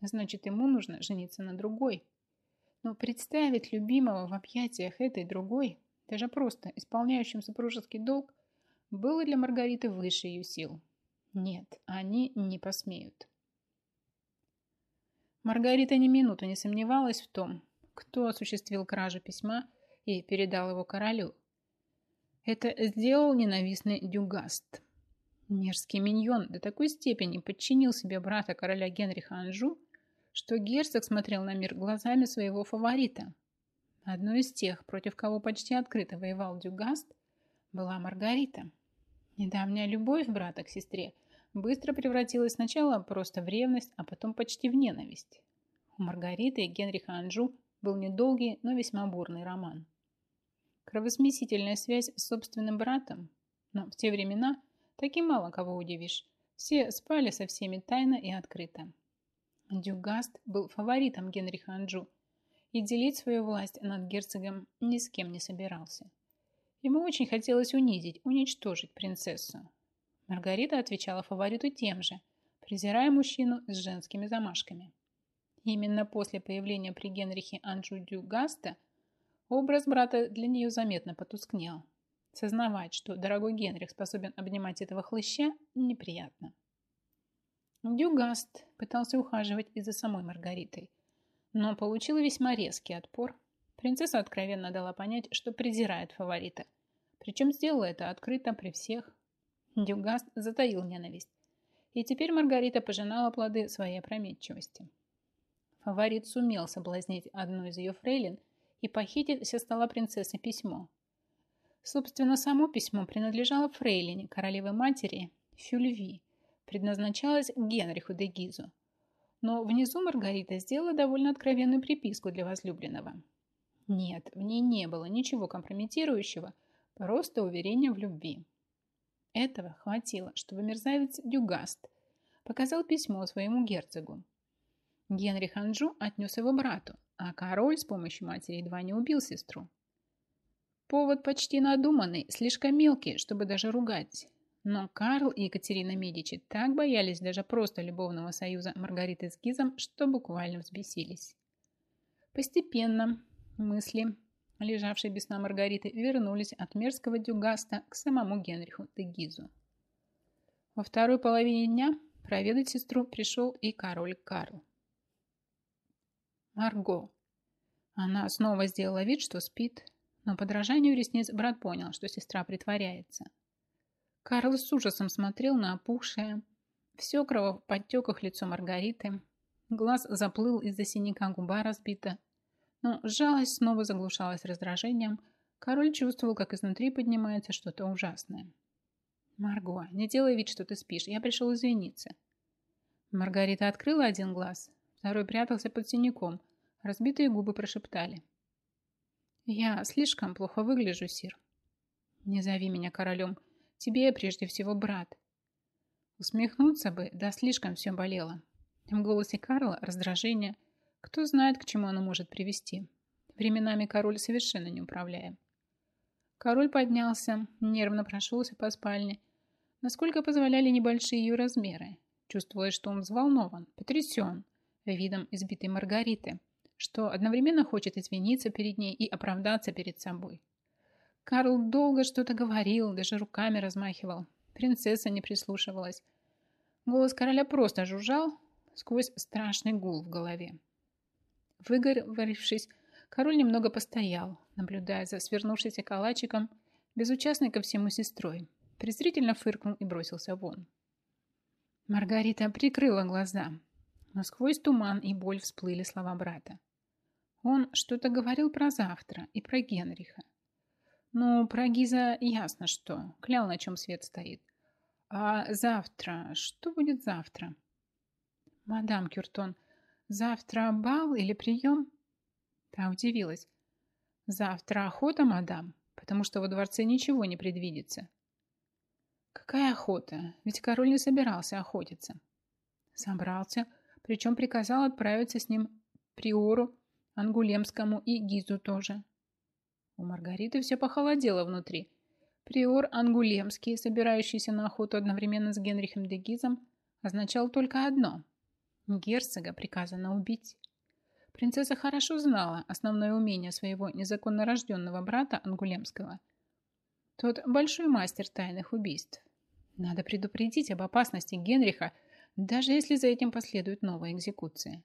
Значит, ему нужно жениться на другой. Но представить любимого в объятиях этой другой, даже просто исполняющим супружеский долг, было для Маргариты выше ее сил. Нет, они не посмеют. Маргарита ни минуту не сомневалась в том, кто осуществил кражу письма и передал его королю. Это сделал ненавистный Дюгаст. Мерзкий миньон до такой степени подчинил себе брата короля Генриха Анжу, что герцог смотрел на мир глазами своего фаворита. Одной из тех, против кого почти открыто воевал Дюгаст, была Маргарита. Недавняя любовь брата к сестре быстро превратилась сначала просто в ревность, а потом почти в ненависть. У Маргариты и Генриха Анжу был недолгий, но весьма бурный роман. Кровосмесительная связь с собственным братом, но в те времена таким мало кого удивишь. Все спали со всеми тайно и открыто. Дюгаст был фаворитом Генриха Анджу и делить свою власть над герцогом ни с кем не собирался. Ему очень хотелось унизить, уничтожить принцессу. Маргарита отвечала фавориту тем же, презирая мужчину с женскими замашками. Именно после появления при Генрихе Анджу Дюгаста образ брата для нее заметно потускнел. Сознавать, что дорогой Генрих способен обнимать этого хлыща, неприятно. Дюгаст пытался ухаживать и за самой Маргаритой, но получил весьма резкий отпор. Принцесса откровенно дала понять, что презирает фаворита. Причем сделала это открыто при всех. Дюгаст затаил ненависть. И теперь Маргарита пожинала плоды своей опрометчивости. Фаворит сумел соблазнить одну из ее фрейлин и похитить со стола принцессы письмо. Собственно, само письмо принадлежало фрейлине, королевой матери Фюльви, предназначалась Генриху де Гизу. Но внизу Маргарита сделала довольно откровенную приписку для возлюбленного. Нет, в ней не было ничего компрометирующего, просто уверение в любви. Этого хватило, чтобы мерзавец Дюгаст показал письмо своему герцогу. Генрих Анжу отнес его брату, а король с помощью матери едва не убил сестру. Повод почти надуманный, слишком мелкий, чтобы даже ругать. Но Карл и Екатерина Медичи так боялись даже просто любовного союза Маргариты с Гизом, что буквально взбесились. Постепенно мысли, лежавшие без сна Маргариты, вернулись от мерзкого дюгаста к самому Генриху де Гизу. Во второй половине дня проведать сестру пришел и король Карл. Марго. Она снова сделала вид, что спит, но подражанию ресниц брат понял, что сестра притворяется – Карл с ужасом смотрел на опухшее, все крово в подтеках лицо Маргариты. Глаз заплыл из-за синяка, губа разбита. Но жалость снова заглушалась раздражением. Король чувствовал, как изнутри поднимается что-то ужасное. «Марго, не делай вид, что ты спишь. Я пришел извиниться». Маргарита открыла один глаз, второй прятался под синяком. Разбитые губы прошептали. «Я слишком плохо выгляжу, Сир». «Не зови меня королем. Тебе прежде всего брат. Усмехнуться бы, да слишком все болело. В голосе Карла раздражение. Кто знает, к чему оно может привести. Временами король совершенно не управляем. Король поднялся, нервно прошелся по спальне, насколько позволяли небольшие ее размеры. Чувствуя, что он взволнован, потрясен видом избитой Маргариты, что одновременно хочет извиниться перед ней и оправдаться перед собой. Карл долго что-то говорил, даже руками размахивал. Принцесса не прислушивалась. Голос короля просто жужжал сквозь страшный гул в голове. Выгоревшись, король немного постоял, наблюдая за свернувшимся калачиком, безучастной ко всему сестрой, презрительно фыркнул и бросился вон. Маргарита прикрыла глаза, но сквозь туман и боль всплыли слова брата. Он что-то говорил про завтра и про Генриха. Ну, про Гиза ясно что. Клял, на чем свет стоит. А завтра? Что будет завтра? Мадам Кюртон, завтра бал или прием? Та удивилась. Завтра охота, мадам, потому что во дворце ничего не предвидится. Какая охота? Ведь король не собирался охотиться. Собрался, причем приказал отправиться с ним приору, Ангулемскому и Гизу тоже. У Маргариты все похолодело внутри. Приор Ангулемский, собирающийся на охоту одновременно с Генрихом де Гизом, означал только одно. Герцога приказано убить. Принцесса хорошо знала основное умение своего незаконно рожденного брата Ангулемского. Тот большой мастер тайных убийств. Надо предупредить об опасности Генриха, даже если за этим последует новая экзекуция.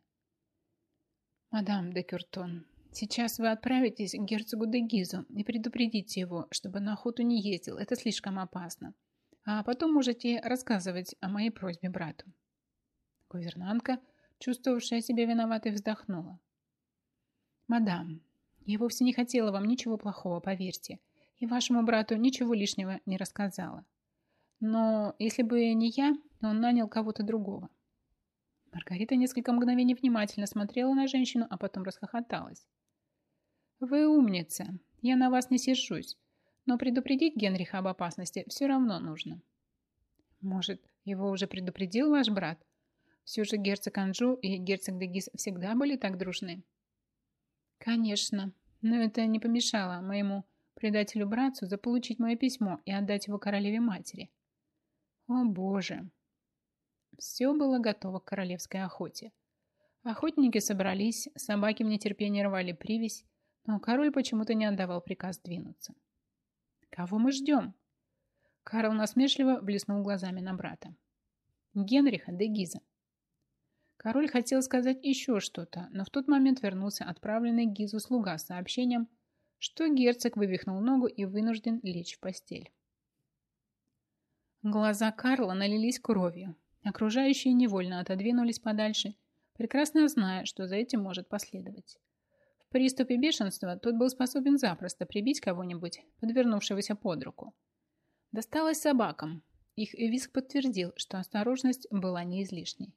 «Мадам де Кюртон, Сейчас вы отправитесь к герцогу де Гизу и предупредите его, чтобы на охоту не ездил. Это слишком опасно. А потом можете рассказывать о моей просьбе брату. Гувернантка, чувствовавшая себя виноватой, вздохнула. «Мадам, я вовсе не хотела вам ничего плохого, поверьте, и вашему брату ничего лишнего не рассказала. Но если бы не я, он нанял кого-то другого». Маргарита несколько мгновений внимательно смотрела на женщину, а потом расхохоталась. «Вы умница. Я на вас не сержусь. Но предупредить Генриха об опасности все равно нужно». «Может, его уже предупредил ваш брат? Все же герцог Анжу и герцог Дегис всегда были так дружны». «Конечно. Но это не помешало моему предателю-братцу заполучить мое письмо и отдать его королеве-матери». «О, Боже!» Все было готово к королевской охоте. Охотники собрались, собаки в нетерпении рвали привязь, но король почему-то не отдавал приказ двинуться. «Кого мы ждем?» Карл насмешливо блеснул глазами на брата. «Генриха де Гиза». Король хотел сказать еще что-то, но в тот момент вернулся отправленный Гизу слуга с сообщением, что герцог вывихнул ногу и вынужден лечь в постель. Глаза Карла налились кровью. Окружающие невольно отодвинулись подальше, прекрасно зная, что за этим может последовать. В приступе бешенства тот был способен запросто прибить кого-нибудь, подвернувшегося под руку. Досталось собакам. Их виск подтвердил, что осторожность была не излишней.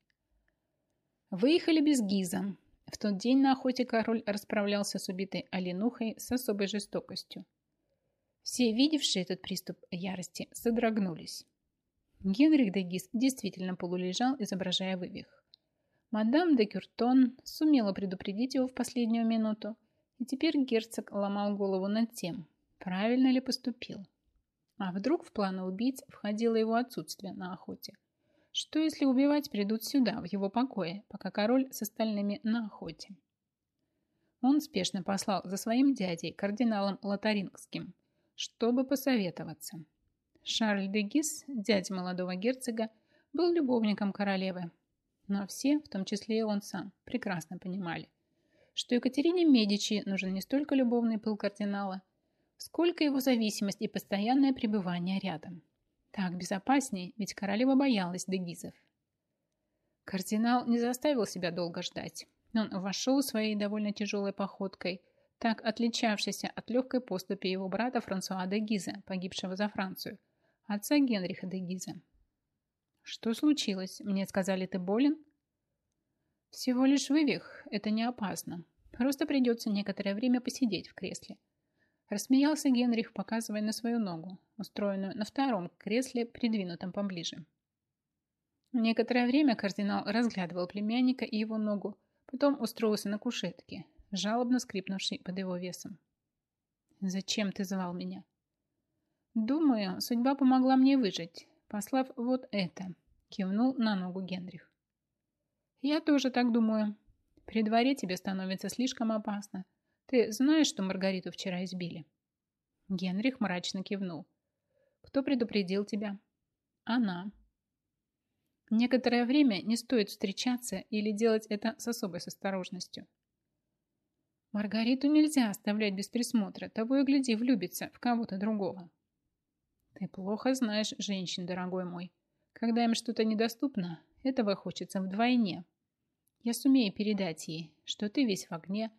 Выехали без Гиза. В тот день на охоте король расправлялся с убитой оленухой с особой жестокостью. Все, видевшие этот приступ ярости, содрогнулись. Генрих де Гиз действительно полулежал, изображая вывих. Мадам де Кюртон сумела предупредить его в последнюю минуту, и теперь герцог ломал голову над тем, правильно ли поступил. А вдруг в планы убийц входило его отсутствие на охоте? Что если убивать придут сюда, в его покое, пока король с остальными на охоте? Он спешно послал за своим дядей, кардиналом Лотарингским, чтобы посоветоваться. Шарль де Гис, дядя молодого герцога, был любовником королевы, но все, в том числе и он сам, прекрасно понимали, что Екатерине Медичи нужен не столько любовный пыл кардинала, сколько его зависимость и постоянное пребывание рядом. Так безопаснее, ведь королева боялась дегизов. Кардинал не заставил себя долго ждать. Он вошел своей довольно тяжелой походкой, так отличавшейся от легкой поступи его брата Франсуа де Гиза, погибшего за Францию, отца Генриха де Гиза. «Что случилось? Мне сказали, ты болен?» «Всего лишь вывих. Это не опасно. Просто придется некоторое время посидеть в кресле». Рассмеялся Генрих, показывая на свою ногу, устроенную на втором кресле, придвинутом поближе. Некоторое время кардинал разглядывал племянника и его ногу, потом устроился на кушетке, жалобно скрипнувшей под его весом. «Зачем ты звал меня?» «Думаю, судьба помогла мне выжить послав вот это, кивнул на ногу Генрих. Я тоже так думаю. При дворе тебе становится слишком опасно. Ты знаешь, что Маргариту вчера избили? Генрих мрачно кивнул. Кто предупредил тебя? Она. Некоторое время не стоит встречаться или делать это с особой осторожностью. Маргариту нельзя оставлять без присмотра, того и гляди влюбится в кого-то другого. Ты плохо знаешь женщин, дорогой мой. Когда им что-то недоступно, этого хочется вдвойне. Я сумею передать ей, что ты весь в огне,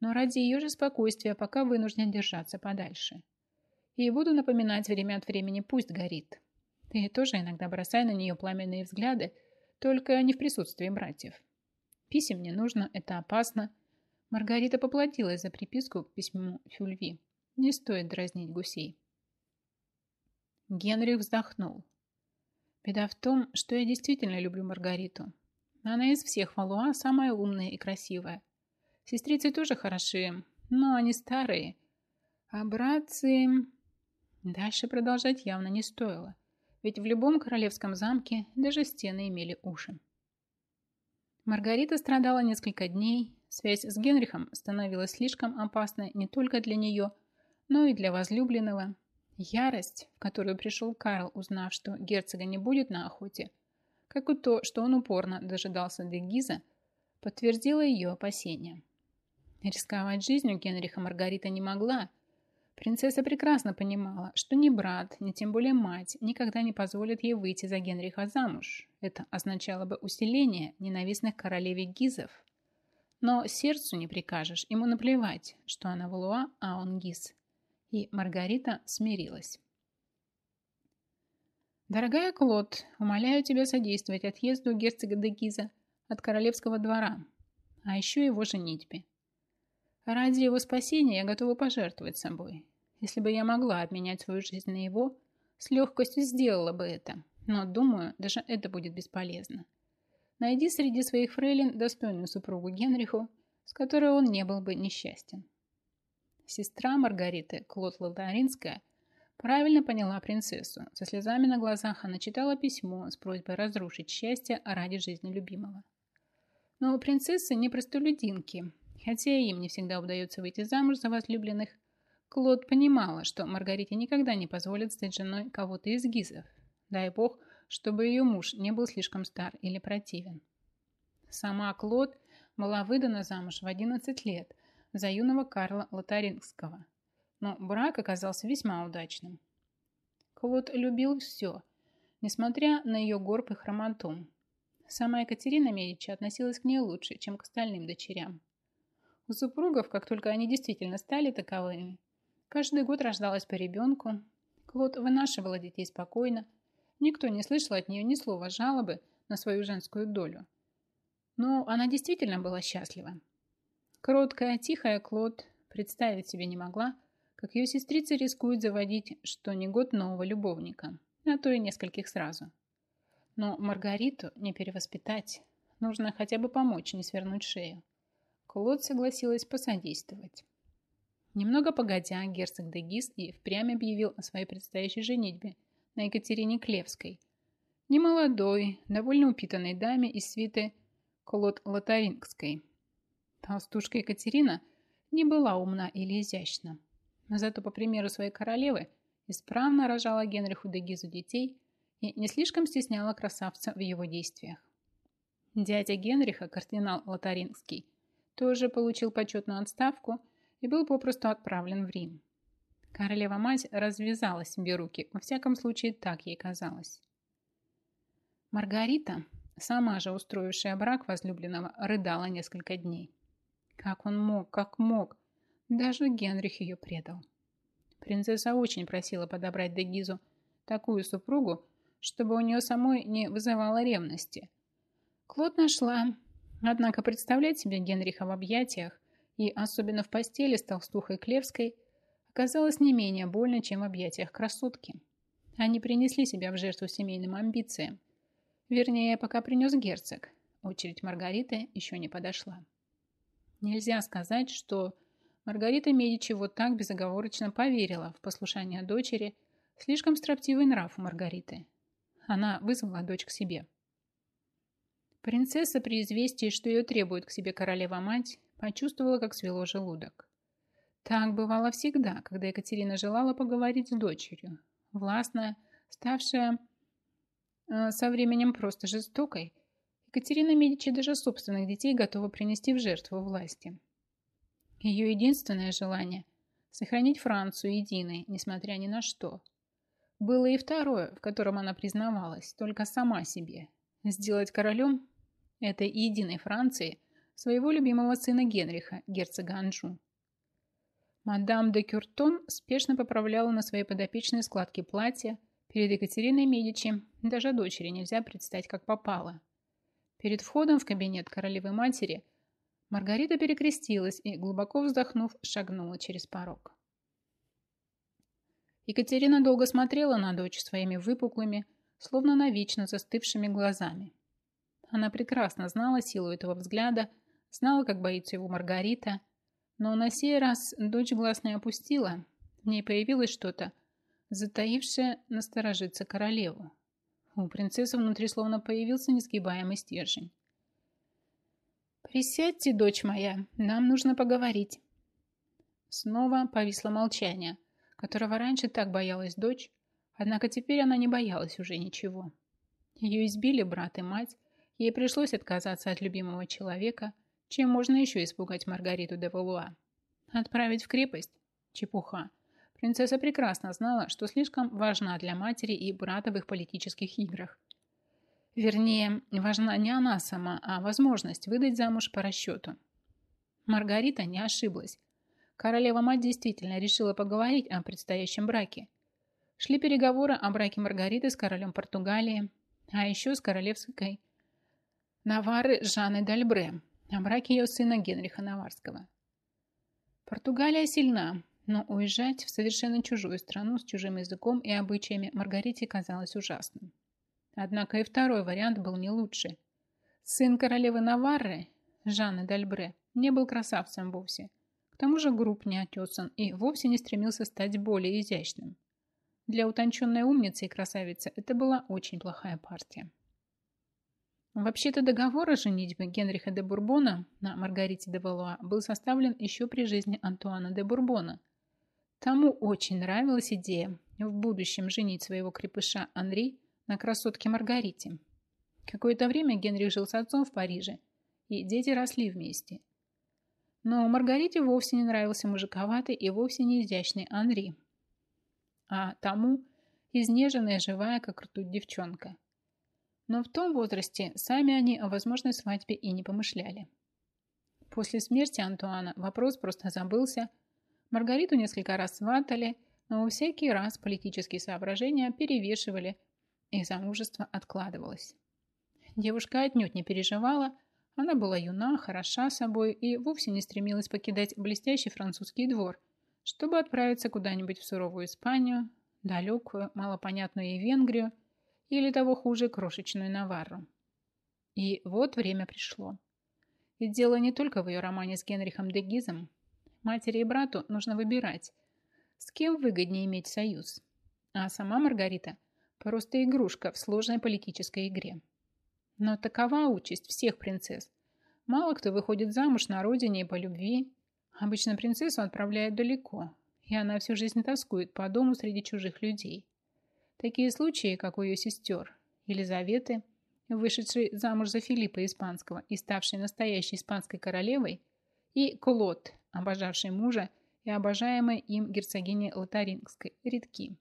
но ради ее же спокойствия пока вынужден держаться подальше. И буду напоминать время от времени, пусть горит. Ты тоже иногда бросай на нее пламенные взгляды, только не в присутствии братьев. Писем не нужно, это опасно. Маргарита поплатилась за приписку к письму Фюльви. Не стоит дразнить гусей. Генрих вздохнул. Беда в том, что я действительно люблю Маргариту. Она из всех Валуа самая умная и красивая. Сестрицы тоже хороши, но они старые. А братцы... Дальше продолжать явно не стоило, ведь в любом королевском замке даже стены имели уши. Маргарита страдала несколько дней, связь с Генрихом становилась слишком опасной не только для нее, но и для возлюбленного. Ярость, в которую пришел Карл, узнав, что герцога не будет на охоте, как и то, что он упорно дожидался Дегиза, подтвердила ее опасения. Рисковать жизнью Генриха Маргарита не могла, Принцесса прекрасно понимала, что ни брат, ни тем более мать никогда не позволят ей выйти за Генриха замуж. Это означало бы усиление ненавистных королеве Гизов. Но сердцу не прикажешь, ему наплевать, что она Валуа, а он Гиз. И Маргарита смирилась. «Дорогая Клод, умоляю тебя содействовать отъезду герцога де Гиза от королевского двора, а еще его женитьбе. Ради его спасения я готова пожертвовать собой. Если бы я могла обменять свою жизнь на его, с легкостью сделала бы это. Но, думаю, даже это будет бесполезно. Найди среди своих фрейлин достойную супругу Генриху, с которой он не был бы несчастен. Сестра Маргариты, Клод Лотаринская, правильно поняла принцессу. Со слезами на глазах она читала письмо с просьбой разрушить счастье ради жизни любимого. Но принцессы не простолюдинки, Хотя им не всегда удается выйти замуж за возлюбленных, Клод понимала, что Маргарите никогда не позволят стать женой кого-то из гизов. Дай бог, чтобы ее муж не был слишком стар или противен. Сама Клод была выдана замуж в 11 лет за юного Карла Лотарингского, но брак оказался весьма удачным. Клод любил все, несмотря на ее горб и хромоту. Сама Екатерина Медичи относилась к ней лучше, чем к остальным дочерям. У супругов, как только они действительно стали таковыми, каждый год рождалось по ребенку. Клод вынашивала детей спокойно. Никто не слышал от нее ни слова жалобы на свою женскую долю. Но она действительно была счастлива. Кроткая, тихая Клод представить себе не могла, как ее сестрица рискует заводить что ни год нового любовника, а то и нескольких сразу. Но Маргариту не перевоспитать. Нужно хотя бы помочь не свернуть шею. Клод согласилась посодействовать. Немного погодя, герцог Дегист и впрямь объявил о своей предстоящей женитьбе на Екатерине Клевской, немолодой, довольно упитанной даме из свиты Клод Лотарингской. Толстушка Екатерина не была умна или изящна, но зато, по примеру своей королевы, исправно рожала Генриху Дегизу детей и не слишком стесняла красавца в его действиях. Дядя Генриха, кардинал Лотарингский, тоже получил почетную отставку и был попросту отправлен в Рим. Королева-мать развязала себе руки, во всяком случае так ей казалось. Маргарита, сама же устроившая брак возлюбленного, рыдала несколько дней. Как он мог, как мог, даже Генрих ее предал. Принцесса очень просила подобрать Дегизу такую супругу, чтобы у нее самой не вызывало ревности. Клод нашла, Однако представлять себе Генриха в объятиях и особенно в постели с толстухой Клевской оказалось не менее больно, чем в объятиях красотки. Они принесли себя в жертву семейным амбициям. Вернее, пока принес герцог. Очередь Маргариты еще не подошла. Нельзя сказать, что Маргарита Медичи вот так безоговорочно поверила в послушание дочери, слишком строптивый нрав у Маргариты. Она вызвала дочь к себе. Принцесса при известии, что ее требует к себе королева-мать, почувствовала, как свело желудок. Так бывало всегда, когда Екатерина желала поговорить с дочерью. Властная, ставшая э, со временем просто жестокой, Екатерина Медичи даже собственных детей готова принести в жертву власти. Ее единственное желание – сохранить Францию единой, несмотря ни на что. Было и второе, в котором она признавалась, только сама себе – сделать королем этой единой Франции своего любимого сына Генриха, герцога Анжу. Мадам де Кюртон спешно поправляла на своей подопечной складки платья. Перед Екатериной Медичи даже дочери нельзя предстать как попало. Перед входом в кабинет королевы-матери Маргарита перекрестилась и, глубоко вздохнув, шагнула через порог. Екатерина долго смотрела на дочь своими выпуклыми, словно навечно застывшими глазами. Она прекрасно знала силу этого взгляда, знала, как боится его Маргарита, но на сей раз дочь глаз не опустила, в ней появилось что-то, затаившее насторожиться королеву. У принцессы внутри словно появился несгибаемый стержень. «Присядьте, дочь моя, нам нужно поговорить». Снова повисло молчание, которого раньше так боялась дочь, однако теперь она не боялась уже ничего. Ее избили брат и мать, ей пришлось отказаться от любимого человека, чем можно еще испугать Маргариту де Валуа. Отправить в крепость? Чепуха. Принцесса прекрасно знала, что слишком важна для матери и брата в их политических играх. Вернее, важна не она сама, а возможность выдать замуж по расчету. Маргарита не ошиблась. Королева-мать действительно решила поговорить о предстоящем браке. Шли переговоры о браке Маргариты с королем Португалии, а еще с королевской Навары Жанны Дальбре, о браке ее сына Генриха Наварского. Португалия сильна, но уезжать в совершенно чужую страну с чужим языком и обычаями Маргарите казалось ужасным. Однако и второй вариант был не лучше. Сын королевы Наварры, Жанны Дальбре, не был красавцем вовсе. К тому же груб не отесан и вовсе не стремился стать более изящным. Для утонченной умницы и красавицы это была очень плохая партия. Вообще-то договор о женитьбе Генриха де Бурбона на Маргарите де Валуа был составлен еще при жизни Антуана де Бурбона. Тому очень нравилась идея в будущем женить своего крепыша Анри на красотке Маргарите. Какое-то время Генрих жил с отцом в Париже, и дети росли вместе. Но Маргарите вовсе не нравился мужиковатый и вовсе не изящный Анри, а тому изнеженная, живая, как ртуть девчонка. Но в том возрасте сами они о возможной свадьбе и не помышляли. После смерти Антуана вопрос просто забылся. Маргариту несколько раз сватали, но всякий раз политические соображения перевешивали и замужество откладывалось. Девушка отнюдь не переживала, она была юна, хороша собой и вовсе не стремилась покидать блестящий французский двор, чтобы отправиться куда-нибудь в суровую Испанию, далекую, малопонятную и Венгрию, или того хуже, крошечную Наварру. И вот время пришло. И дело не только в ее романе с Генрихом де Гизом. Матери и брату нужно выбирать, с кем выгоднее иметь союз. А сама Маргарита Просто игрушка в сложной политической игре. Но такова участь всех принцесс. Мало кто выходит замуж на родине и по любви. Обычно принцессу отправляют далеко, и она всю жизнь тоскует по дому среди чужих людей. Такие случаи, как у ее сестер, Елизаветы, вышедшей замуж за Филиппа Испанского и ставшей настоящей испанской королевой, и Клод, обожавший мужа и обожаемой им герцогини Лотарингской, редки.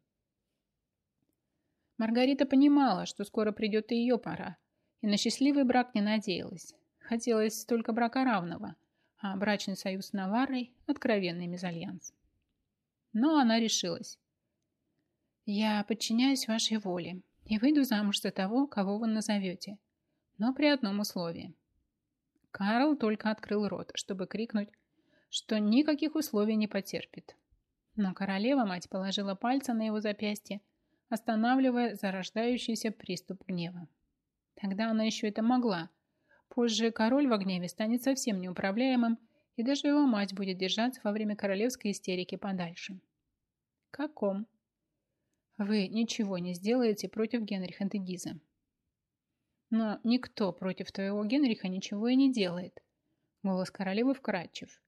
Маргарита понимала, что скоро придет и ее пора, и на счастливый брак не надеялась. Хотелось только брака равного, а брачный союз с Наварой – откровенный мезальянс. Но она решилась. «Я подчиняюсь вашей воле и выйду замуж за того, кого вы назовете, но при одном условии». Карл только открыл рот, чтобы крикнуть, что никаких условий не потерпит. Но королева-мать положила пальцы на его запястье останавливая зарождающийся приступ гнева. Тогда она еще это могла. Позже король в гневе станет совсем неуправляемым, и даже его мать будет держаться во время королевской истерики подальше. Каком? Вы ничего не сделаете против Генриха де Гиза. Но никто против твоего Генриха ничего и не делает. Голос королевы вкрадчив.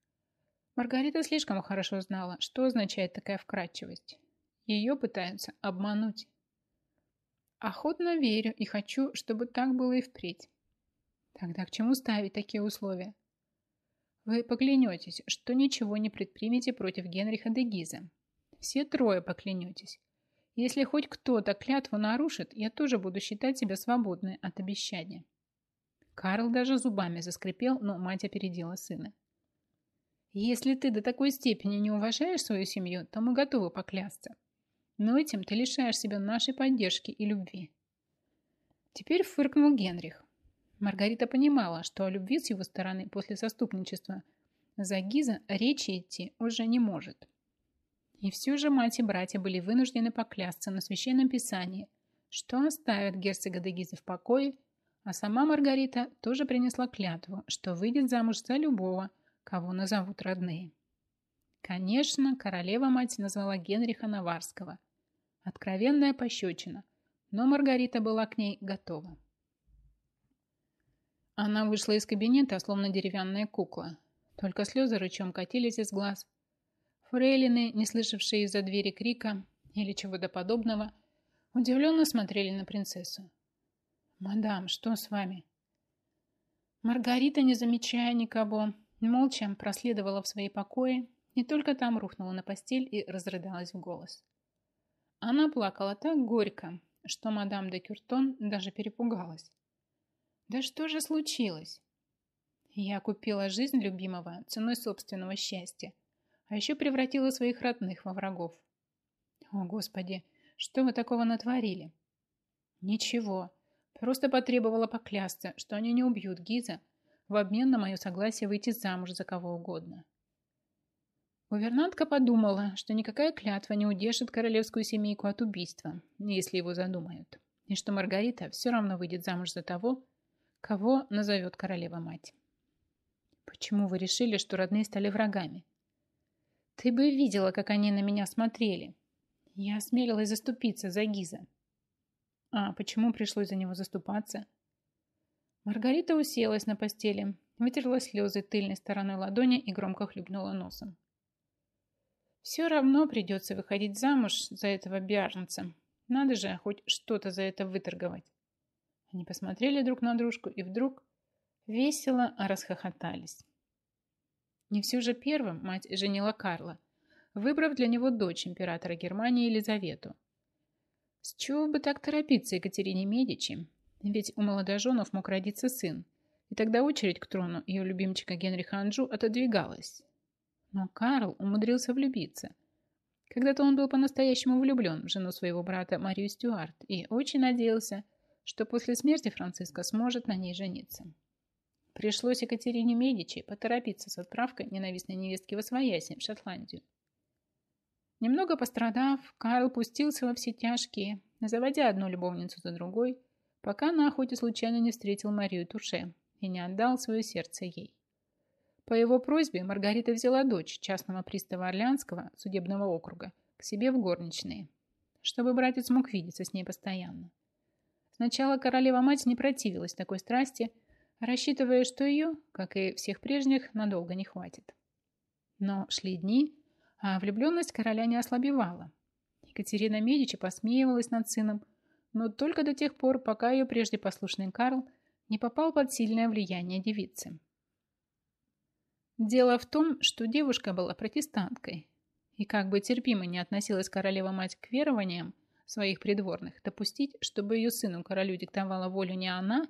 Маргарита слишком хорошо знала, что означает такая вкрадчивость. Ее пытаются обмануть. Охотно верю и хочу, чтобы так было и впредь. Тогда к чему ставить такие условия? Вы поклянетесь, что ничего не предпримете против Генриха де Гиза. Все трое поклянетесь. Если хоть кто-то клятву нарушит, я тоже буду считать себя свободной от обещания. Карл даже зубами заскрипел, но мать опередила сына. Если ты до такой степени не уважаешь свою семью, то мы готовы поклясться но этим ты лишаешь себя нашей поддержки и любви. Теперь фыркнул Генрих. Маргарита понимала, что о любви с его стороны после заступничества за Гиза речи идти уже не может. И все же мать и братья были вынуждены поклясться на священном писании, что оставят герцога де Гизы в покое, а сама Маргарита тоже принесла клятву, что выйдет замуж за любого, кого назовут родные. Конечно, королева-мать назвала Генриха Наварского. Откровенная пощечина, но Маргарита была к ней готова. Она вышла из кабинета, словно деревянная кукла. Только слезы рычом катились из глаз. Фрейлины, не слышавшие из-за двери крика или чего-то подобного, удивленно смотрели на принцессу. «Мадам, что с вами?» Маргарита, не замечая никого, молча проследовала в свои покои и только там рухнула на постель и разрыдалась в голос. Она плакала так горько, что мадам де Кюртон даже перепугалась. Да что же случилось? Я купила жизнь любимого ценой собственного счастья, а еще превратила своих родных во врагов. О, Господи, что вы такого натворили? Ничего, просто потребовала поклясться, что они не убьют Гиза в обмен на мое согласие выйти замуж за кого угодно. Гувернантка подумала, что никакая клятва не удержит королевскую семейку от убийства, если его задумают, и что Маргарита все равно выйдет замуж за того, Кого назовет королева-мать? Почему вы решили, что родные стали врагами? Ты бы видела, как они на меня смотрели. Я осмелилась заступиться за Гиза. А почему пришлось за него заступаться? Маргарита уселась на постели, вытерла слезы тыльной стороной ладони и громко хлюпнула носом. Все равно придется выходить замуж за этого биарнца. Надо же хоть что-то за это выторговать. Они посмотрели друг на дружку и вдруг весело расхохотались. Не все же первым мать женила Карла, выбрав для него дочь императора Германии Елизавету. С чего бы так торопиться Екатерине Медичи? Ведь у молодоженов мог родиться сын, и тогда очередь к трону ее любимчика Генриха Анжу отодвигалась. Но Карл умудрился влюбиться. Когда-то он был по-настоящему влюблен в жену своего брата Марию Стюарт и очень надеялся, что после смерти Франциска сможет на ней жениться. Пришлось Екатерине Медичи поторопиться с отправкой ненавистной невестки в Освояси в Шотландию. Немного пострадав, Карл пустился во все тяжкие, заводя одну любовницу за другой, пока на охоте случайно не встретил Марию Туше и не отдал свое сердце ей. По его просьбе Маргарита взяла дочь частного пристава Орлеанского судебного округа к себе в горничные, чтобы братец мог видеться с ней постоянно. Сначала королева-мать не противилась такой страсти, рассчитывая, что ее, как и всех прежних, надолго не хватит. Но шли дни, а влюбленность короля не ослабевала. Екатерина Медичи посмеивалась над сыном, но только до тех пор, пока ее прежде послушный Карл не попал под сильное влияние девицы. Дело в том, что девушка была протестанткой, и как бы терпимо не относилась королева-мать к верованиям, своих придворных допустить, чтобы ее сыну королю диктовала волю не она,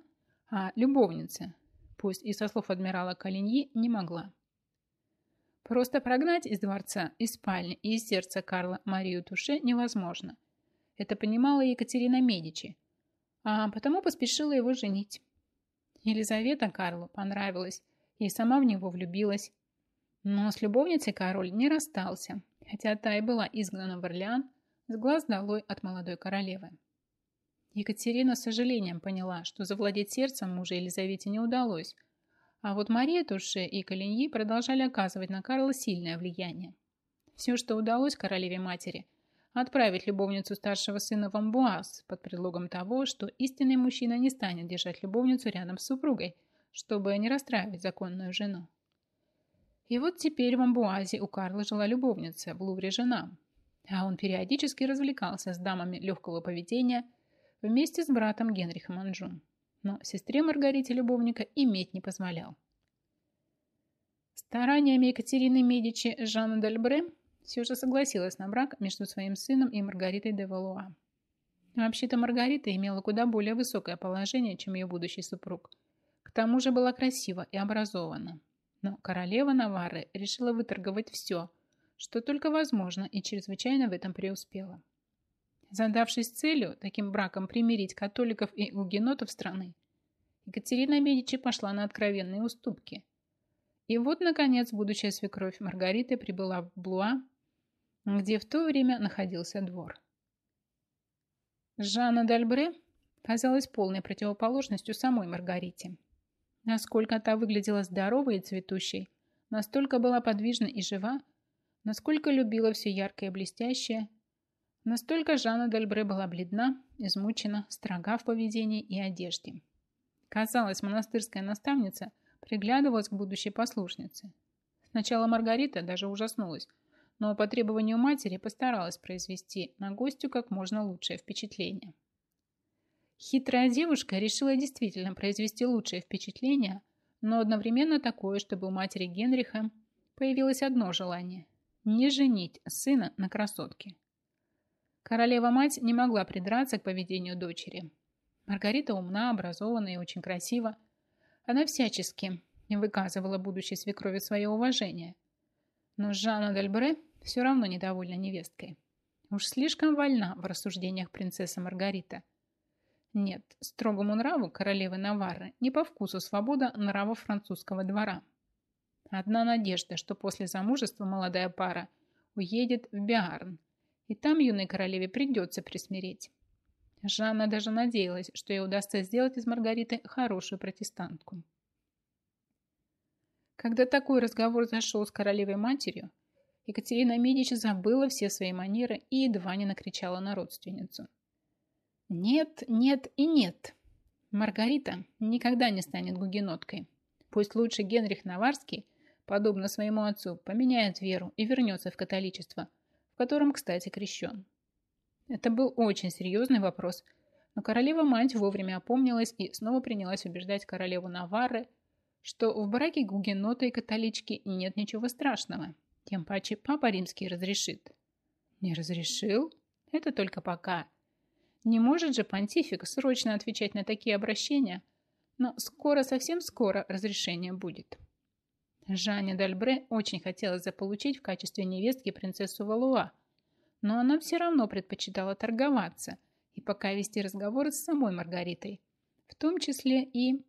а любовница, пусть и со слов адмирала Калиньи не могла. Просто прогнать из дворца, из спальни и из сердца Карла Марию Туше невозможно. Это понимала Екатерина Медичи, а потому поспешила его женить. Елизавета Карлу понравилась и сама в него влюбилась. Но с любовницей король не расстался, хотя та и была изгнана в Орлеан, с глаз долой от молодой королевы. Екатерина с сожалением поняла, что завладеть сердцем мужа Елизавете не удалось, а вот Мария Туше и Калиньи продолжали оказывать на Карла сильное влияние. Все, что удалось королеве-матери – отправить любовницу старшего сына в Амбуаз под предлогом того, что истинный мужчина не станет держать любовницу рядом с супругой, чтобы не расстраивать законную жену. И вот теперь в Амбуазе у Карла жила любовница, в Лувре жена, а он периодически развлекался с дамами легкого поведения вместе с братом Генрихом Анжу, но сестре Маргарите любовника иметь не позволял. Стараниями Екатерины Медичи Жанна Дальбре же согласилась на брак между своим сыном и Маргаритой де Валуа. Вообще-то Маргарита имела куда более высокое положение, чем ее будущий супруг. К тому же была красива и образована. Но королева Навары решила выторговать все – что только возможно и чрезвычайно в этом преуспела. Задавшись целью таким браком примирить католиков и гугенотов страны, Екатерина Медичи пошла на откровенные уступки. И вот, наконец, будущая свекровь Маргариты прибыла в Блуа, где в то время находился двор. Жанна Дальбре казалась полной противоположностью самой Маргарите. Насколько та выглядела здоровой и цветущей, настолько была подвижна и жива, насколько любила все яркое и блестящее, настолько Жанна Дальбре была бледна, измучена, строга в поведении и одежде. Казалось, монастырская наставница приглядывалась к будущей послушнице. Сначала Маргарита даже ужаснулась, но по требованию матери постаралась произвести на гостю как можно лучшее впечатление. Хитрая девушка решила действительно произвести лучшее впечатление, но одновременно такое, чтобы у матери Генриха появилось одно желание – не женить сына на красотке. Королева-мать не могла придраться к поведению дочери. Маргарита умна, образована и очень красива. Она всячески выказывала будущей свекрови свое уважение. Но Жанна Дельбре все равно недовольна невесткой. Уж слишком вольна в рассуждениях принцесса Маргарита. Нет, строгому нраву королевы Наварры не по вкусу свобода нрава французского двора. Одна надежда, что после замужества молодая пара уедет в Биарн, и там юной королеве придется присмиреть. Жанна даже надеялась, что ей удастся сделать из Маргариты хорошую протестантку. Когда такой разговор зашел с королевой-матерью, Екатерина Медичи забыла все свои манеры и едва не накричала на родственницу. «Нет, нет и нет. Маргарита никогда не станет гугеноткой. Пусть лучше Генрих Наварский, подобно своему отцу, поменяет веру и вернется в католичество, в котором, кстати, крещен». Это был очень серьезный вопрос, но королева-мать вовремя опомнилась и снова принялась убеждать королеву Наварры, что в браке гугенота и католички нет ничего страшного – тем паче папа римский разрешит. Не разрешил? Это только пока. Не может же понтифик срочно отвечать на такие обращения, но скоро, совсем скоро разрешение будет. Жанне Дальбре очень хотелось заполучить в качестве невестки принцессу Валуа, но она все равно предпочитала торговаться и пока вести разговор с самой Маргаритой, в том числе и...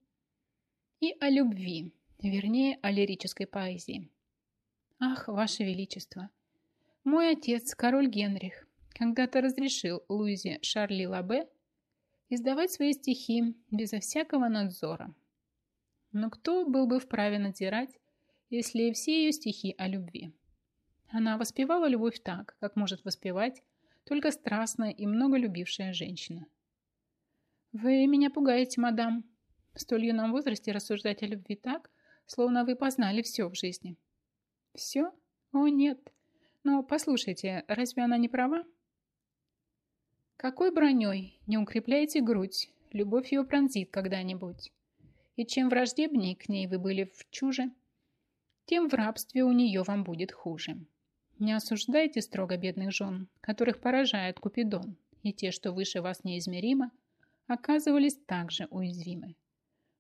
и о любви, вернее, о лирической поэзии. Ах, Ваше Величество! Мой отец, король Генрих, когда-то разрешил Луизе Шарли Лабе издавать свои стихи безо всякого надзора. Но кто был бы вправе надзирать, если все ее стихи о любви? Она воспевала любовь так, как может воспевать только страстная и много любившая женщина. «Вы меня пугаете, мадам. В столь юном возрасте рассуждать о любви так, словно вы познали все в жизни», все? О, нет. Но послушайте, разве она не права? Какой броней не укрепляете грудь, любовь ее пронзит когда-нибудь. И чем враждебнее к ней вы были в чуже, тем в рабстве у нее вам будет хуже. Не осуждайте строго бедных жен, которых поражает Купидон, и те, что выше вас неизмеримо, оказывались также уязвимы.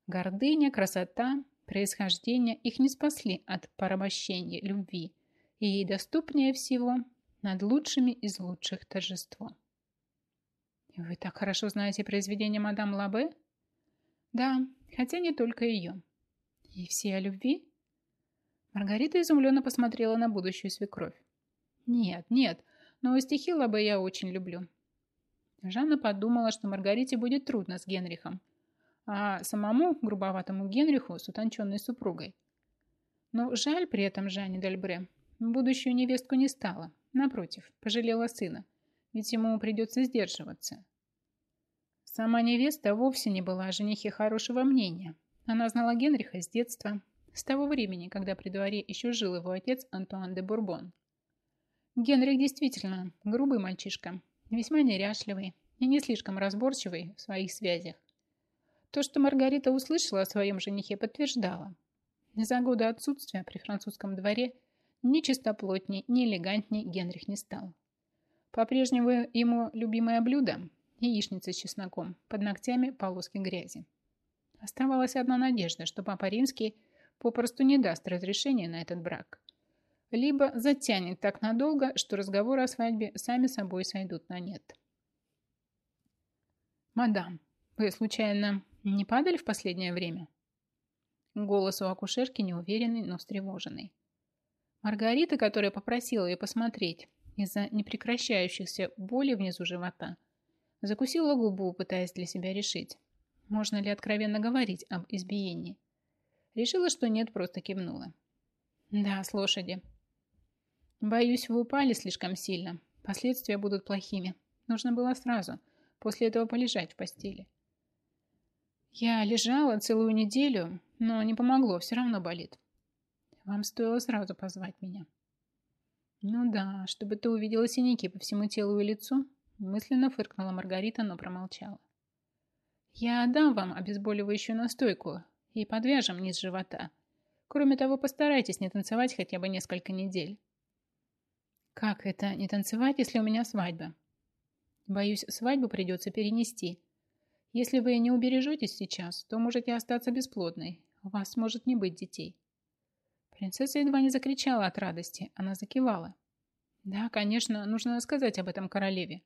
Гордыня, красота, Происхождение их не спасли от порабощения любви, и ей доступнее всего над лучшими из лучших торжество. Вы так хорошо знаете произведение мадам Лабе? Да, хотя не только ее. И все о любви? Маргарита изумленно посмотрела на будущую свекровь. Нет, нет, но стихи Лабе я очень люблю. Жанна подумала, что Маргарите будет трудно с Генрихом, а самому грубоватому Генриху с утонченной супругой. Но жаль при этом Жанне Дальбре. Будущую невестку не стала. Напротив, пожалела сына, ведь ему придется сдерживаться. Сама невеста вовсе не была о женихе хорошего мнения. Она знала Генриха с детства, с того времени, когда при дворе еще жил его отец Антуан де Бурбон. Генрих действительно грубый мальчишка, весьма неряшливый и не слишком разборчивый в своих связях. То, что Маргарита услышала о своем женихе, подтверждала. За годы отсутствия при французском дворе ни чистоплотней, ни элегантней Генрих не стал. По-прежнему ему любимое блюдо – яичница с чесноком, под ногтями полоски грязи. Оставалась одна надежда, что Папа Римский попросту не даст разрешения на этот брак. Либо затянет так надолго, что разговоры о свадьбе сами собой сойдут на нет. «Мадам, вы случайно не падали в последнее время? Голос у акушерки неуверенный, но встревоженный. Маргарита, которая попросила ее посмотреть, из-за непрекращающихся боли внизу живота. Закусила губу, пытаясь для себя решить, можно ли откровенно говорить об избиении. Решила, что нет, просто кивнула. Да, с лошади. Боюсь, вы упали слишком сильно. Последствия будут плохими. Нужно было сразу, после этого полежать в постели. Я лежала целую неделю, но не помогло, все равно болит. Вам стоило сразу позвать меня. Ну да, чтобы ты увидела синяки по всему телу и лицу, мысленно фыркнула Маргарита, но промолчала. Я дам вам обезболивающую настойку и подвяжем низ живота. Кроме того, постарайтесь не танцевать хотя бы несколько недель. Как это не танцевать, если у меня свадьба? Боюсь, свадьбу придется перенести. Если вы не убережетесь сейчас, то можете остаться бесплодной. У вас может не быть детей. Принцесса едва не закричала от радости. Она закивала. Да, конечно, нужно сказать об этом королеве.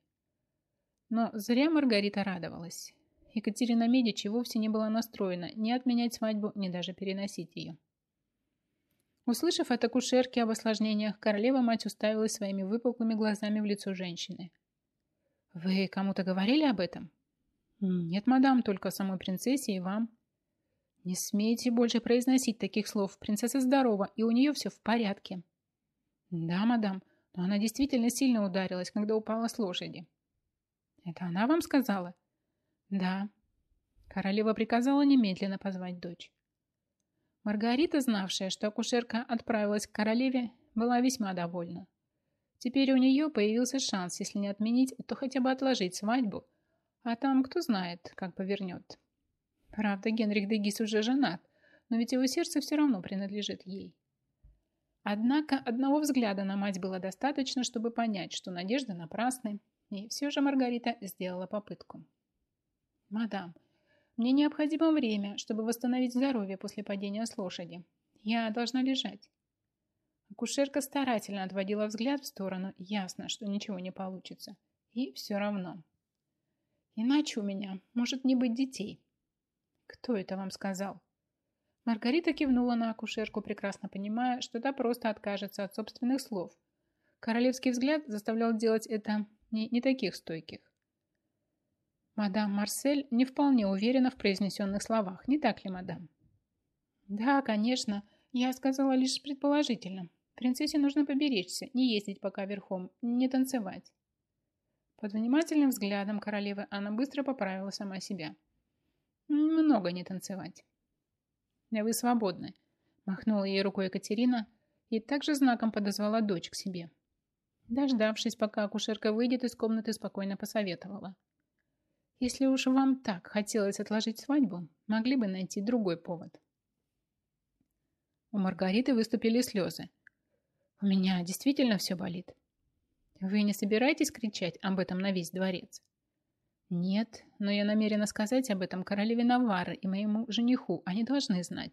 Но зря Маргарита радовалась. Екатерина Медичи вовсе не была настроена ни отменять свадьбу, ни даже переносить ее. Услышав от акушерки об осложнениях, королева-мать уставилась своими выпуклыми глазами в лицо женщины. «Вы кому-то говорили об этом?» «Нет, мадам, только самой принцессе и вам». «Не смейте больше произносить таких слов. Принцесса здорова, и у нее все в порядке». «Да, мадам, но она действительно сильно ударилась, когда упала с лошади». «Это она вам сказала?» «Да». Королева приказала немедленно позвать дочь. Маргарита, знавшая, что акушерка отправилась к королеве, была весьма довольна. Теперь у нее появился шанс, если не отменить, то хотя бы отложить свадьбу, а там кто знает, как повернет. Правда, Генрих Дегис уже женат, но ведь его сердце все равно принадлежит ей. Однако одного взгляда на мать было достаточно, чтобы понять, что надежды напрасны, и все же Маргарита сделала попытку. «Мадам, мне необходимо время, чтобы восстановить здоровье после падения с лошади. Я должна лежать. Акушерка старательно отводила взгляд в сторону. Ясно, что ничего не получится. И все равно. Иначе у меня может не быть детей. Кто это вам сказал? Маргарита кивнула на акушерку, прекрасно понимая, что та просто откажется от собственных слов. Королевский взгляд заставлял делать это не, не таких стойких. Мадам Марсель не вполне уверена в произнесенных словах, не так ли, мадам? Да, конечно, я сказала лишь предположительно. Принцессе нужно поберечься, не ездить пока верхом, не танцевать. Под внимательным взглядом королевы она быстро поправила сама себя. Много не танцевать. Вы свободны, махнула ей рукой Екатерина и также знаком подозвала дочь к себе. Дождавшись, пока акушерка выйдет из комнаты, спокойно посоветовала. Если уж вам так хотелось отложить свадьбу, могли бы найти другой повод. У Маргариты выступили слезы. У меня действительно все болит. Вы не собираетесь кричать об этом на весь дворец? Нет, но я намерена сказать об этом королеве Навары и моему жениху. Они должны знать.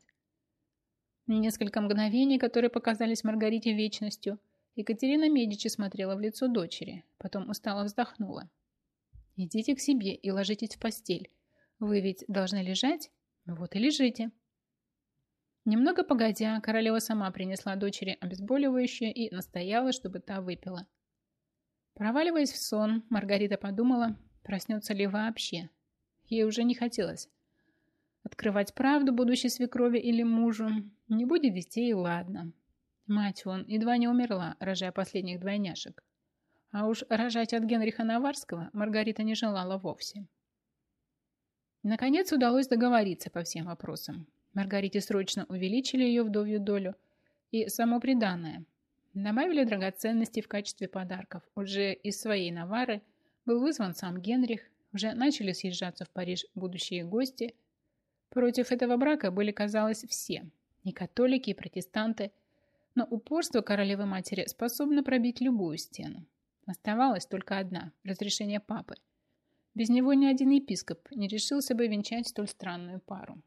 Несколько мгновений, которые показались Маргарите вечностью, Екатерина Медичи смотрела в лицо дочери, потом устало вздохнула. Идите к себе и ложитесь в постель. Вы ведь должны лежать? Вот и лежите. Немного погодя, королева сама принесла дочери обезболивающее и настояла, чтобы та выпила. Проваливаясь в сон, Маргарита подумала, проснется ли вообще. Ей уже не хотелось. Открывать правду будущей свекрови или мужу. Не будет детей, ладно. Мать вон едва не умерла, рожая последних двойняшек. А уж рожать от Генриха Наварского Маргарита не желала вовсе. Наконец удалось договориться по всем вопросам. Маргарите срочно увеличили ее вдовью долю и само приданное. Добавили драгоценности в качестве подарков. Уже из своей Навары был вызван сам Генрих, уже начали съезжаться в Париж будущие гости. Против этого брака были, казалось, все. И католики, и протестанты. Но упорство королевы-матери способно пробить любую стену. Оставалась только одна – разрешение папы. Без него ни один епископ не решился бы венчать столь странную пару.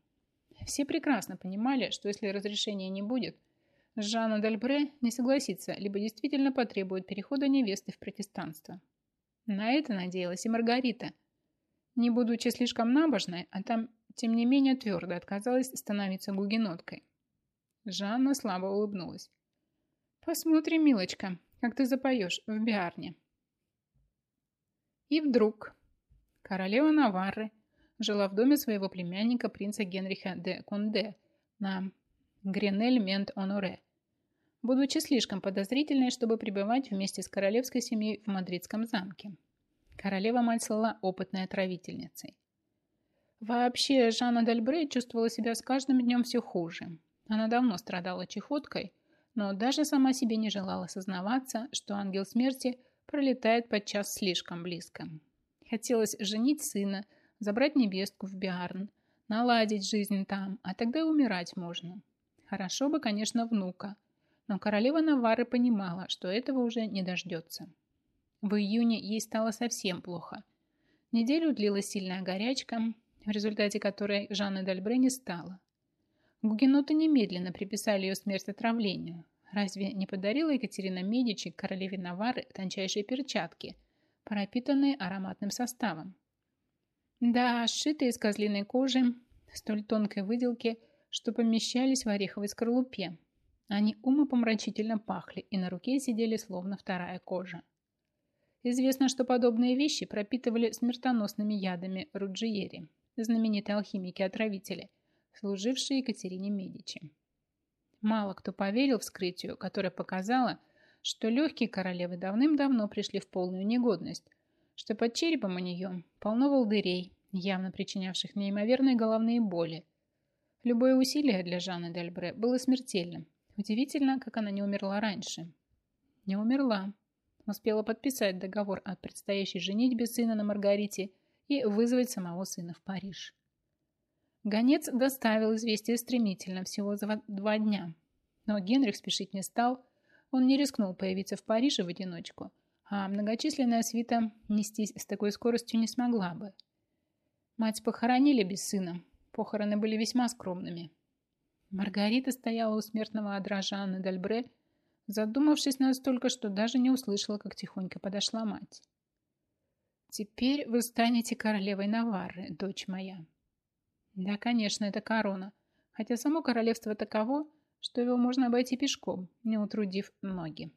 Все прекрасно понимали, что если разрешения не будет, Жанна Дальбре не согласится, либо действительно потребует перехода невесты в протестанство. На это надеялась и Маргарита. Не будучи слишком набожной, а там, тем не менее, твердо отказалась становиться гугеноткой. Жанна слабо улыбнулась. «Посмотрим, милочка, как ты запоешь в биарне. И вдруг королева Наварры жила в доме своего племянника принца Генриха де Конде на Гренель-Мент-Оноре, будучи слишком подозрительной, чтобы пребывать вместе с королевской семьей в мадридском замке. Королева-мать слала опытной отравительницей. Вообще, Жанна Дальбре чувствовала себя с каждым днем все хуже. Она давно страдала чехоткой, но даже сама себе не желала сознаваться, что ангел смерти пролетает подчас слишком близко. Хотелось женить сына, забрать невестку в Биарн, наладить жизнь там, а тогда и умирать можно. Хорошо бы, конечно, внука, но королева Навары понимала, что этого уже не дождется. В июне ей стало совсем плохо. Неделю длилась сильная горячка, в результате которой Жанны Дальбре не стало. Гугеноты немедленно приписали ее смерть отравлению. Разве не подарила Екатерина Медичи королеве Навары тончайшие перчатки, пропитанные ароматным составом? Да, сшитые из козлиной кожи, столь тонкой выделки, что помещались в ореховой скорлупе. Они умопомрачительно пахли и на руке сидели словно вторая кожа. Известно, что подобные вещи пропитывали смертоносными ядами Руджиери, знаменитые алхимики-отравители – служившей Екатерине Медичи. Мало кто поверил вскрытию, которое показало, что легкие королевы давным-давно пришли в полную негодность, что под черепом у нее полно волдырей, явно причинявших неимоверные головные боли. Любое усилие для Жанны Дельбре было смертельным. Удивительно, как она не умерла раньше. Не умерла. Успела подписать договор о предстоящей женитьбе сына на Маргарите и вызвать самого сына в Париж. Гонец доставил известие стремительно, всего за два дня. Но Генрих спешить не стал. Он не рискнул появиться в Париже в одиночку, а многочисленная свита нестись с такой скоростью не смогла бы. Мать похоронили без сына. Похороны были весьма скромными. Маргарита стояла у смертного одра Жанны Дальбре, задумавшись настолько, что даже не услышала, как тихонько подошла мать. «Теперь вы станете королевой Наварры, дочь моя», да, конечно, это корона. Хотя само королевство таково, что его можно обойти пешком, не утрудив ноги.